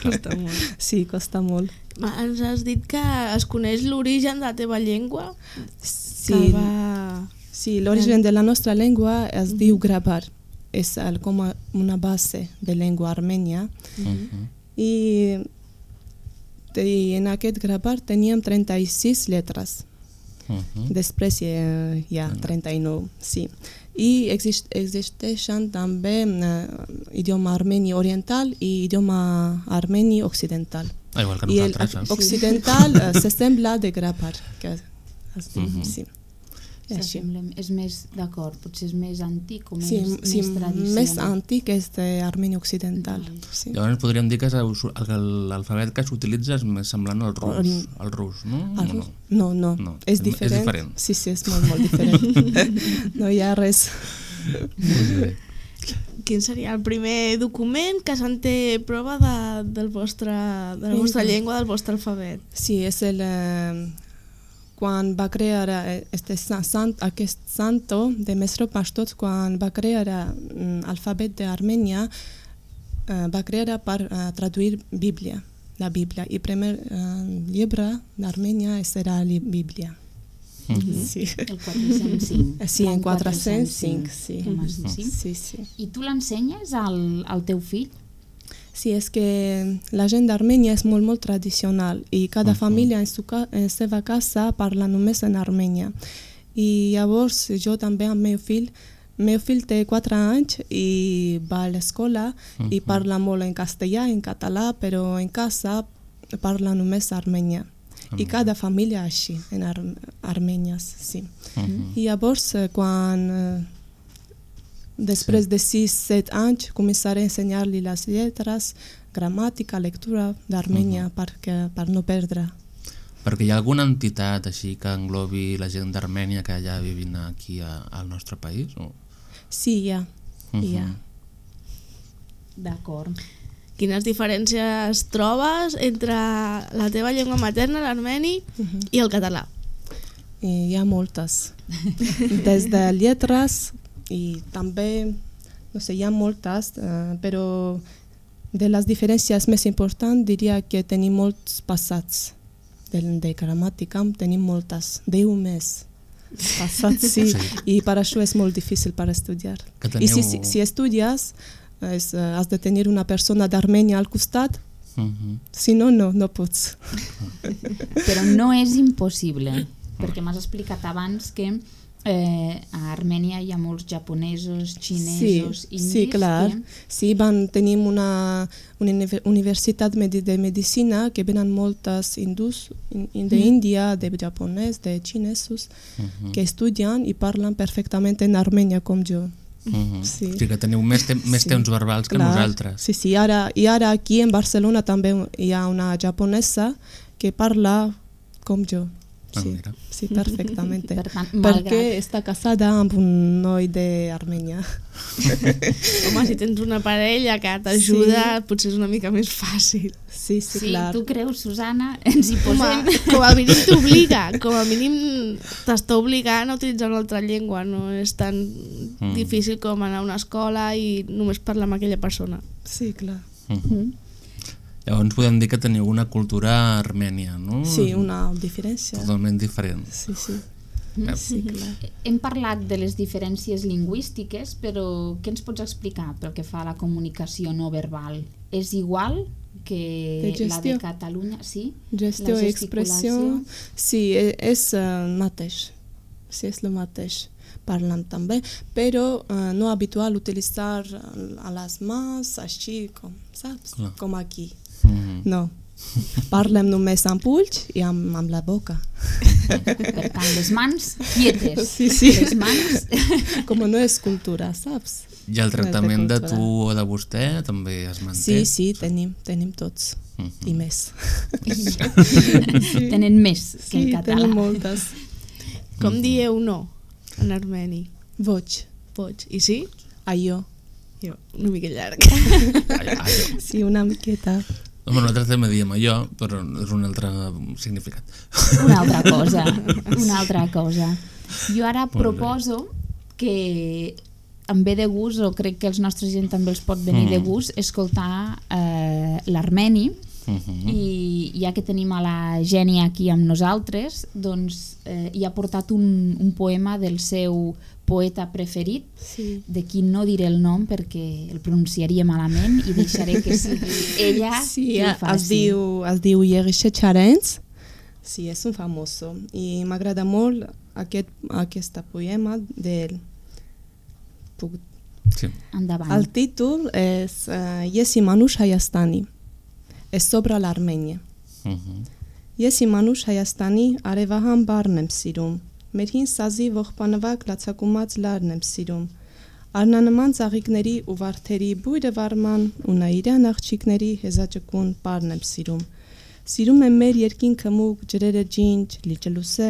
Speaker 1: Costa molt.
Speaker 11: sí, costa molt.
Speaker 1: Ma, Ens has dit que es coneix l'origen de la teva llengua?
Speaker 11: Sí,
Speaker 1: va...
Speaker 11: sí l'origen de la nostra llengua es diu gravar. És el, com a una base de llengua armènia. I, i en aquest gravar teníem 36 lletres. Després ha, hi ha 39, sí. I exist, existeixen també eh, idioma armeni oriental i idioma armeni occidental.
Speaker 2: Ah, igual que
Speaker 11: I el
Speaker 2: nosaltres, saps?
Speaker 11: occidental eh, s'assembla de gravar, que es diu,
Speaker 2: Mhm.
Speaker 11: sí.
Speaker 10: S'assemblen- És més, d'acord, potser és més antic o més,
Speaker 11: Sí, sí,
Speaker 10: més tradicional.
Speaker 11: més antic és d'armeni occidental. Sí.
Speaker 2: Llavors podríem dir que és l'alfabet que s'utilitza és més semblant al rus, al rus no?
Speaker 11: El rus? No, no,
Speaker 2: No,
Speaker 11: és,
Speaker 2: és- és
Speaker 11: diferent.
Speaker 2: diferent.
Speaker 11: Sí, sí, és molt, molt diferent. no hi ha res.
Speaker 1: Quin seria el primer document que se'n té prova de, del vostre, de la vostra llengua, del vostre alfabet?
Speaker 11: Sí, és el... Eh, quan va crear este sa- sant, aquest santo de Mestre Pastot, quan va crear l'alfabet d'Armènia, eh, va crear per eh, traduir Bíblia, la Bíblia. I el primer eh, llibre d'Armènia serà la Bíblia.
Speaker 2: Mhm.
Speaker 11: Sí.
Speaker 10: El 405.
Speaker 11: Sí, en
Speaker 10: L'any
Speaker 11: 405, sí. Sí, sí.
Speaker 10: I tu l'ensenyes al, al teu fill?
Speaker 11: Sí, és que la gent d'Armènia és molt, molt tradicional i cada família en, su en seva casa parla només en Armènia. I llavors jo també amb meu fill, meu fill té 4 anys i va a l'escola i parla molt en castellà, en català, però en casa parla només armènia. I cada família així, en ar armènies, sí.
Speaker 2: Mhm.
Speaker 11: I llavors, eh, quan eh, després de 6-7 anys començaré a ensenyar-li les lletres, gramàtica, lectura d'Armènia perquè per no perdre.
Speaker 2: Perquè hi ha alguna entitat així que englobi la gent d'Armènia que ja vivint aquí a, al nostre país? O?
Speaker 11: Sí, hi ha. Hi ha.
Speaker 2: Mhm.
Speaker 10: D'acord.
Speaker 1: Quines diferències trobes entre la teva llengua materna, l'armeni, i el català?
Speaker 11: I hi ha moltes. Des de lletres i també, no sé, hi ha moltes, eh, però de les diferències més importants diria que tenim molts passats de, de gramàtica, tenim moltes, deu més passats, sí,
Speaker 2: Sí.
Speaker 11: i per això és molt difícil per estudiar.
Speaker 2: Que
Speaker 11: I si,
Speaker 2: teniu-
Speaker 11: si, si estudies, és, eh, has de tenir una persona d'Armènia al costat,
Speaker 2: Mhm.
Speaker 11: si no, no, no pots.
Speaker 10: Però no és impossible, perquè m'has explicat abans que eh, a Armènia hi ha molts japonesos, xinesos,
Speaker 11: sí,
Speaker 10: indis...
Speaker 11: sí, clar.
Speaker 10: Que...
Speaker 11: Sí, van, tenim una, una univer- universitat de medicina que venen moltes hindús in, in, d'Índia, de japonès, de xinesos,
Speaker 2: Mhm.
Speaker 11: que estudien i parlen perfectament en armènia com jo.
Speaker 2: Mhm.
Speaker 11: Sí.
Speaker 2: O sigui que teniu més, te més
Speaker 11: Sí,
Speaker 2: temps verbals que
Speaker 11: clar.
Speaker 2: nosaltres.
Speaker 11: Sí, sí, ara, i ara aquí en Barcelona també hi ha una japonesa que parla com jo.
Speaker 2: Ah,
Speaker 11: Sí,
Speaker 2: mira.
Speaker 11: sí, perfectamente.
Speaker 10: Per tant,
Speaker 11: Perquè
Speaker 10: malgrat-
Speaker 11: està casada amb un noi d'Armènia.
Speaker 1: Home, si tens una parella que t'ajuda, sí. potser és una mica més fàcil.
Speaker 11: Sí, sí,
Speaker 10: Sí,
Speaker 11: clar.
Speaker 10: tu creus, Susana? Ens hi posem.
Speaker 1: Home, com a mínim t'obliga, com a mínim t'està obligant a utilitzar una altra llengua, no és tan
Speaker 2: Mm.
Speaker 1: mm. difícil com anar a una escola i només parlar amb aquella persona.
Speaker 11: Sí, clar.
Speaker 2: Mm. Llavors podem dir que teniu una cultura armènia, no?
Speaker 11: Sí, una diferència.
Speaker 2: Totalment diferent.
Speaker 11: Sí, sí.
Speaker 2: Eh,
Speaker 11: Sí, clar.
Speaker 10: Hem parlat de les diferències lingüístiques, però què ens pots explicar pel que fa a la comunicació no verbal? És igual que
Speaker 11: De
Speaker 10: la de. Catalunya? Sí?
Speaker 11: Gestió
Speaker 10: La
Speaker 11: i expressió, sí, e- és el mateix. Sí, és el mateix. Parlant també, però eh, no habitual utilitzar eh, a les mans així, com, saps?
Speaker 2: Clar.
Speaker 11: Com aquí.
Speaker 2: Mhm.
Speaker 11: No. Parlem només amb ulls i amb, amb la boca.
Speaker 10: Per tant, les mans quietes.
Speaker 11: Sí, sí.
Speaker 10: Les mans...
Speaker 11: Com no és cultura, saps?
Speaker 2: I el
Speaker 11: No de
Speaker 2: tractament de
Speaker 11: cultura.
Speaker 2: tu o de vostè també es manté?
Speaker 11: Sí, sí, tenim, tenim tots.
Speaker 2: Mhm.
Speaker 11: I més.
Speaker 10: Tenen més que en
Speaker 11: sí,
Speaker 10: català.
Speaker 11: tenim moltes.
Speaker 1: Com
Speaker 2: Mm.
Speaker 1: dieu no en armeni?
Speaker 11: Voig.
Speaker 1: Voig. I sí?
Speaker 11: Allò.
Speaker 1: Jo, una mica llarg.
Speaker 11: Sí, una miqueta.
Speaker 2: Home, nosaltres també diem allò, però és un altre significat.
Speaker 10: Una altra cosa, una altra cosa. Jo ara
Speaker 2: Molt bé.
Speaker 10: proposo que em ve de gust, o crec que els nostres gent també els pot venir
Speaker 2: Mm.
Speaker 10: de gust, escoltar eh, l'armeni,
Speaker 2: Mhm.
Speaker 10: i ja que tenim a la Gènia aquí amb nosaltres, doncs eh, hi ha portat un, un poema del seu poeta preferit,
Speaker 11: sí.
Speaker 10: de qui no diré el nom perquè el pronunciaria malament i deixaré que sigui ella
Speaker 11: Sí,
Speaker 10: qui ho
Speaker 11: es
Speaker 10: faci.
Speaker 11: diu, es diu Yerishe Charens. Sí, és un famoso. I m'agrada molt aquest, aquest poema del... Puc...
Speaker 2: Sí.
Speaker 10: Endavant.
Speaker 11: El títol és uh, Yesi Manush Hayastani. És sobre l'Armènia.
Speaker 2: Mhm.
Speaker 11: Ես իմ անուշ Հայաստանի արևահան բառն եմ սիրում։ Մեր հին սազի ողբանվակ լացակումած լարն եմ սիրում։ Արնանման ծաղիկների ու վարդերի բույրը վարման ու նայիրան աղջիկների հեզաճկուն պարն եմ սիրում։ Սիրում եմ մեր երկինքը մուգ, ջրերը ջինջ, լիճը լուսե,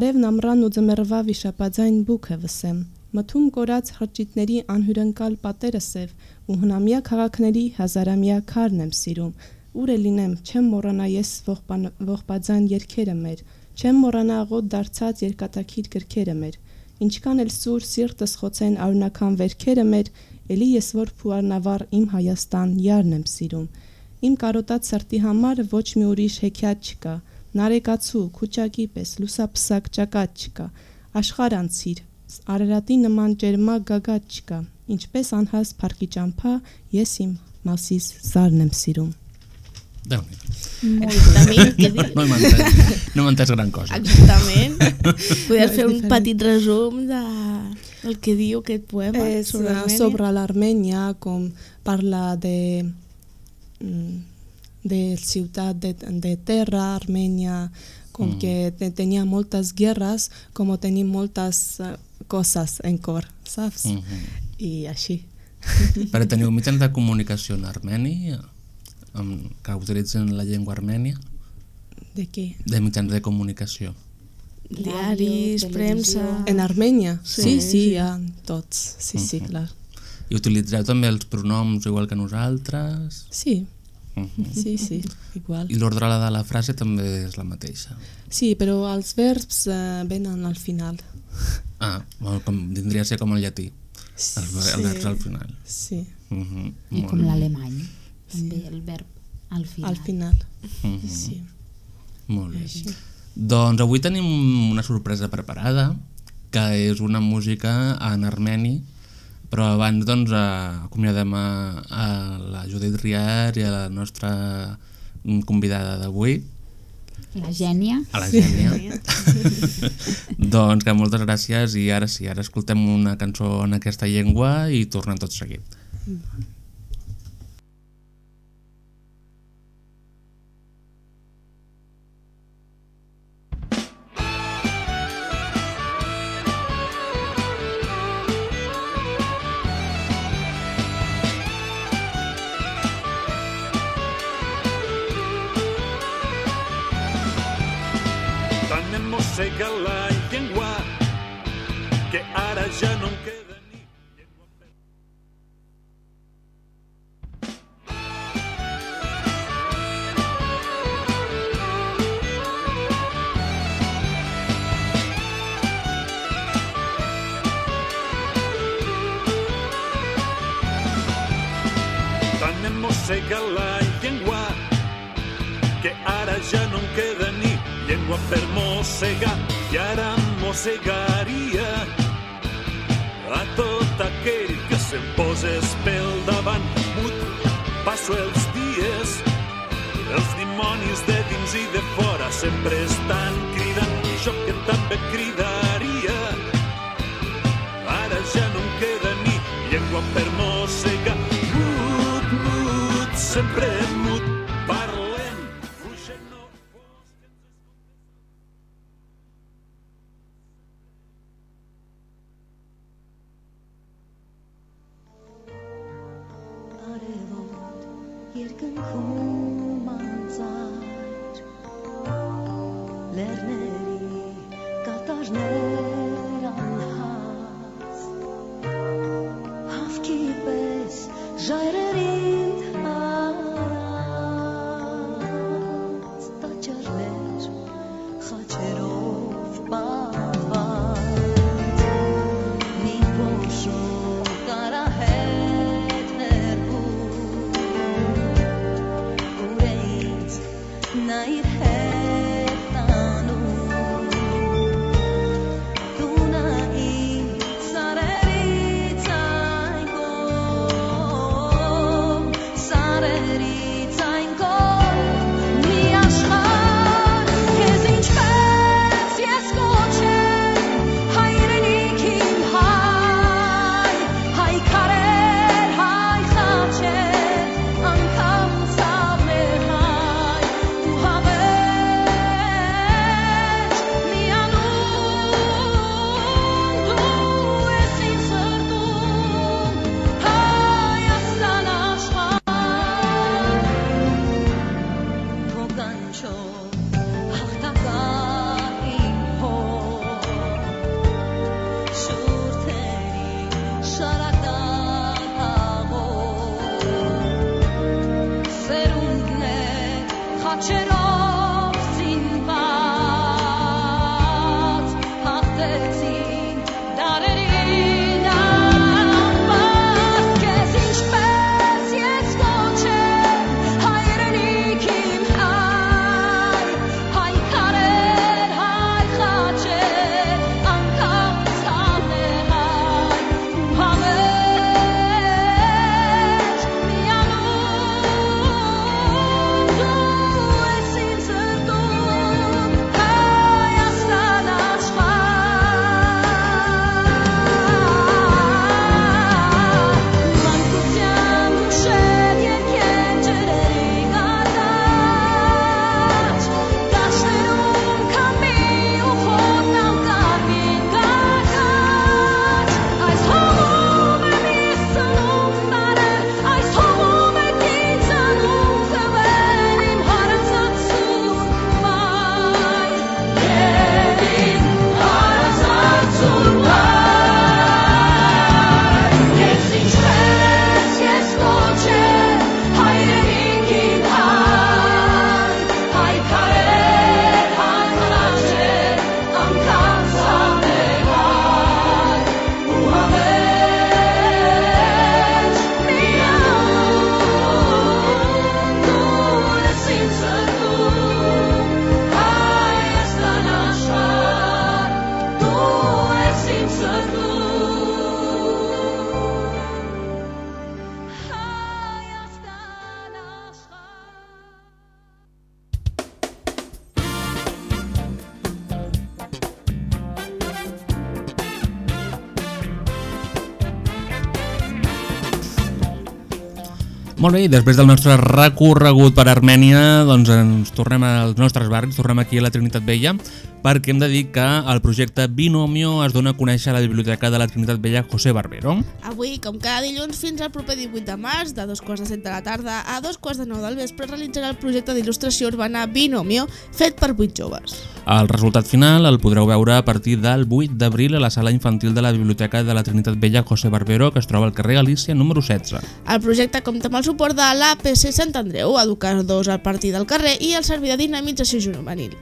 Speaker 11: արևն ամռան ու ձմեռվա վիշապաձայն բուքը վսեմ։ Մթում կորած հրճիտների անհյուրընկալ պատերը սև ու հնամյա քաղաքների հազարամյա քարն եմ սիրում։ Ուր է լինեմ, չեմ մոռանա ես ողբան, ողբաձայն երկերը մեր, չեմ մոռանա աղոտ դարձած երկատակիր գրքերը մեր։ Ինչքան էլ սուր սիրտս խոցեն արունական վերքերը մեր, էլի ես որ փուարնավար իմ Հայաստան յարն եմ սիրում։ Իմ կարոտած սրտի համար ոչ մի ուրիշ հեքիաթ չկա։ Նարեկացու, քուճակի պես լուսապսակ ճակատ չկա։ Աշխարհ անցիր, Արարատի նման ջերմակ գագաթ չկա։ Ինչպես անհաս փառքի ճամփա, ես իմ մասիս զարն եմ սիրում։
Speaker 2: Déu-n'hi-do.
Speaker 1: Molt també, què dir?
Speaker 2: No hem entès, no entès gran cosa.
Speaker 1: Exactament. Podries fer un
Speaker 11: diferent.
Speaker 1: petit resum de el que diu aquest poema
Speaker 11: És
Speaker 1: sobre
Speaker 11: eh,
Speaker 1: Armènia?
Speaker 11: sobre l'Armènia, com parla de, mm, de ciutat de, de terra, Armènia, com
Speaker 2: Mm.
Speaker 11: que te, tenia moltes guerres, com tenim moltes eh, coses en cor, saps?
Speaker 2: Mhm.
Speaker 11: I així.
Speaker 2: Però teniu mitjans de comunicació en armeni amb, que utilitzen la llengua armènia?
Speaker 11: De què?
Speaker 2: De mitjans de comunicació.
Speaker 1: Diaris, premsa...
Speaker 11: En Armènia? Sí, sí,
Speaker 1: Sí,
Speaker 11: sí,
Speaker 1: sí.
Speaker 11: hi ha tots. Sí, sí,
Speaker 2: Mhm.
Speaker 11: clar.
Speaker 2: I utilitzeu també els pronoms igual que nosaltres?
Speaker 11: Sí,
Speaker 2: Mhm.
Speaker 11: sí, sí, igual.
Speaker 2: I l'ordre de la frase també és la mateixa.
Speaker 11: Sí, però els verbs eh, venen al final.
Speaker 2: Ah, bueno, com, tindria a ser com el llatí. El, ver- el
Speaker 11: Sí.
Speaker 2: verbs al final.
Speaker 11: Sí.
Speaker 2: Mhm,
Speaker 10: I
Speaker 2: molt
Speaker 10: com l'alemany, també el verb al final.
Speaker 11: Al final.
Speaker 2: Mhm.
Speaker 11: Sí.
Speaker 2: Molt bé.
Speaker 11: Així.
Speaker 2: Doncs avui tenim una sorpresa preparada, que és una música en armeni, però abans doncs, eh, acomiadem a, a la Judit Riar i a la nostra mm, convidada d'avui,
Speaker 10: La gènia.
Speaker 2: a la Gènia. doncs que moltes gràcies i ara sí, ara escoltem una cançó en aquesta llengua i tornem tot seguit.
Speaker 12: Tan
Speaker 13: A Galera. cegaria a tot aquell que se'm poses pel davant. Mut passo els dies, els dimonis de dins i de fora sempre estan cridant. I jo que també cridaria, ara ja no em queda ni llengua per mossegar. Mut, mut, sempre mut.
Speaker 2: Molt bé, després del nostre recorregut per Armènia, doncs ens tornem als nostres barris, tornem aquí a la Trinitat Vella, perquè hem de dir que el projecte Binomio es dona a conèixer a la Biblioteca de la Trinitat Vella José Barbero.
Speaker 1: Avui, com cada dilluns, fins al proper 18 de març, de dos quarts de set de la tarda a dos quarts de nou del vespre, realitzarà el projecte d'il·lustració urbana Binomio, fet per vuit joves.
Speaker 2: El resultat final el podreu veure a partir del 8 d'abril a la sala infantil de la Biblioteca de la Trinitat Vella José Barbero, que es troba al carrer Galícia número 16.
Speaker 1: El projecte compta amb el suport de l'APC Sant Andreu, Educadors al Partir del Carrer i el Servei de Dinamització Juvenil.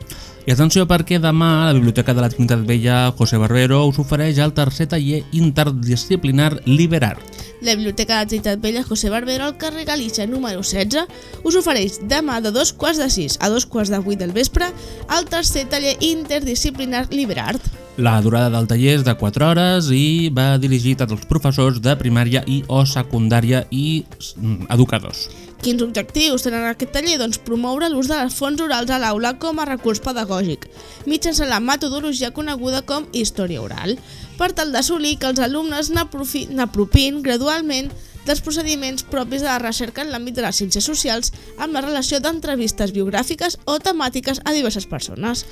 Speaker 2: I atenció perquè demà la Biblioteca de la Trinitat Vella José Barbero us ofereix el tercer taller interdisciplinar Liberar.
Speaker 1: La Biblioteca de la Trinitat Vella José Barbero al carrer Galícia número 16 us ofereix demà de dos quarts de sis a dos quarts de vuit del vespre el tercer taller interdisciplinar Liberart.
Speaker 2: La durada del taller és de 4 hores i va dirigit a tots els professors de primària i o secundària i mm, educadors.
Speaker 1: Quins objectius tenen aquest taller? Doncs promoure l'ús de les fonts orals a l'aula com a recurs pedagògic, mitjançant la metodologia coneguda com història oral, per tal d'assolir que els alumnes n'apropin gradualment dels procediments propis de la recerca en l'àmbit de les ciències socials amb la relació d'entrevistes biogràfiques o temàtiques a diverses persones.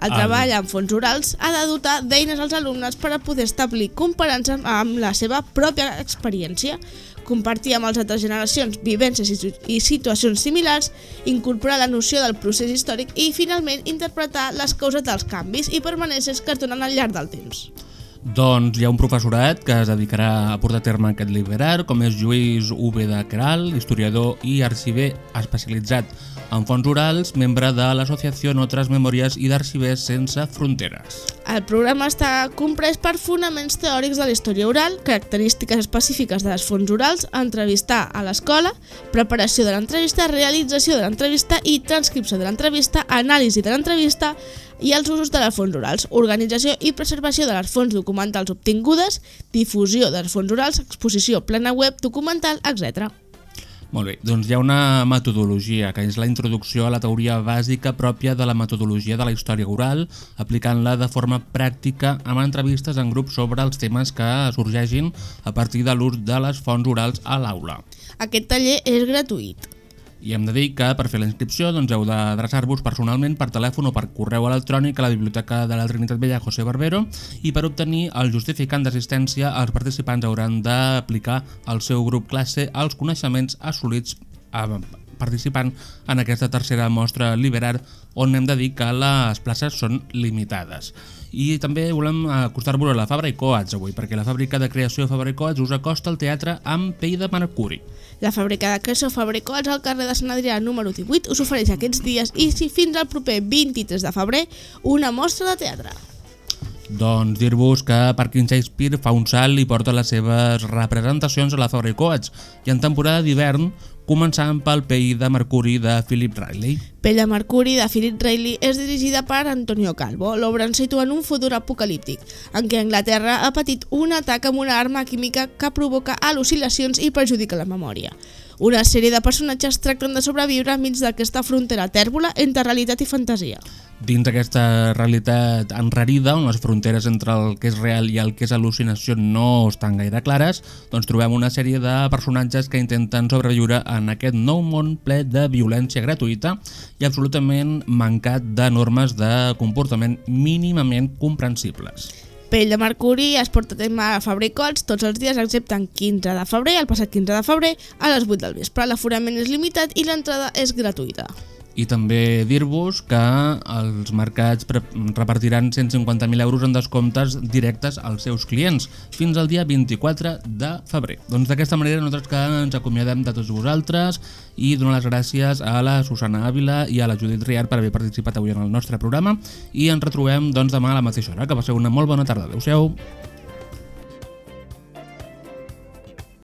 Speaker 1: El
Speaker 2: Ah.
Speaker 1: treball amb fons orals ha de dotar d'eines als alumnes per a poder establir comparances amb la seva pròpia experiència, compartir amb les altres generacions vivències i situ- i situacions similars, incorporar la noció del procés històric i, finalment, interpretar les causes dels canvis i permanències que es donen al llarg del temps.
Speaker 2: Doncs hi ha un professorat que es dedicarà a portar a terme aquest liberar, com és Lluís V. de Caral, historiador i arxiver especialitzat en fons orals, membre de l'Associació Notres Memòries i d'Arxivers Sense Fronteres.
Speaker 1: El programa està comprès per fonaments teòrics de la història oral, característiques específiques de les fonts orals, entrevistar a l'escola, preparació de l'entrevista, realització de l'entrevista i transcripció de l'entrevista, anàlisi de l'entrevista i els usos de les fonts orals, organització i preservació de les fonts documentals obtingudes, difusió de les fonts orals, exposició plana web, documental, etc.
Speaker 2: Molt bé, doncs hi ha una metodologia, que és la introducció a la teoria bàsica pròpia de la metodologia de la història oral, aplicant-la de forma pràctica amb entrevistes en grup sobre els temes que sorgeixin a partir de l'ús de les fonts orals a l'aula.
Speaker 1: Aquest taller és gratuït.
Speaker 2: I hem de dir que per fer la inscripció doncs, heu d'adreçar-vos personalment per telèfon o per correu electrònic a la Biblioteca de la Trinitat Vella José Barbero i per obtenir el justificant d'assistència els participants hauran d'aplicar al seu grup classe els coneixements assolits participant en aquesta tercera mostra Liberar on hem de dir que les places són limitades. I també volem acostar-vos a la Fabra i Coats avui, perquè la fàbrica de creació Fabra i Coats us acosta al teatre amb pell de mercuri.
Speaker 1: La fàbrica de creació Fabricots al carrer de Sant Adrià número 18 us ofereix aquests dies i si fins al proper 23 de febrer una mostra de teatre.
Speaker 2: Doncs dir-vos que Parking Shakespeare fa un salt i porta les seves representacions a la Fabra i Coats i en temporada d'hivern començant pel Pell de Mercuri de Philip Riley.
Speaker 1: Pell de Mercuri de Philip Reilly és dirigida per Antonio Calvo. L'obra ens situa en un futur apocalíptic, en què Anglaterra ha patit un atac amb una arma química que provoca al·lucinacions i perjudica la memòria. Una sèrie de personatges tracten de sobreviure enmig d'aquesta frontera tèrbola entre realitat i fantasia.
Speaker 2: Dins d'aquesta realitat enrarida, on les fronteres entre el que és real i el que és al·lucinació no estan gaire clares, doncs trobem una sèrie de personatges que intenten sobreviure en aquest nou món ple de violència gratuïta i absolutament mancat de normes de comportament mínimament comprensibles.
Speaker 1: Pell de Mercuri es porta a terme a Fabricots tots els dies excepte en 15 de febrer, el passat 15 de febrer, a les 8 del vespre. L'aforament és limitat i l'entrada és gratuïta.
Speaker 2: I també dir-vos que els mercats repartiran 150.000 euros en descomptes directes als seus clients fins al dia 24 de febrer. Doncs d'aquesta manera nosaltres que ens acomiadem de tots vosaltres i donar les gràcies a la Susana Ávila i a la Judit Riar per haver participat avui en el nostre programa i ens retrobem doncs demà a la mateixa hora. Que passeu una molt bona tarda. Adéu-siau.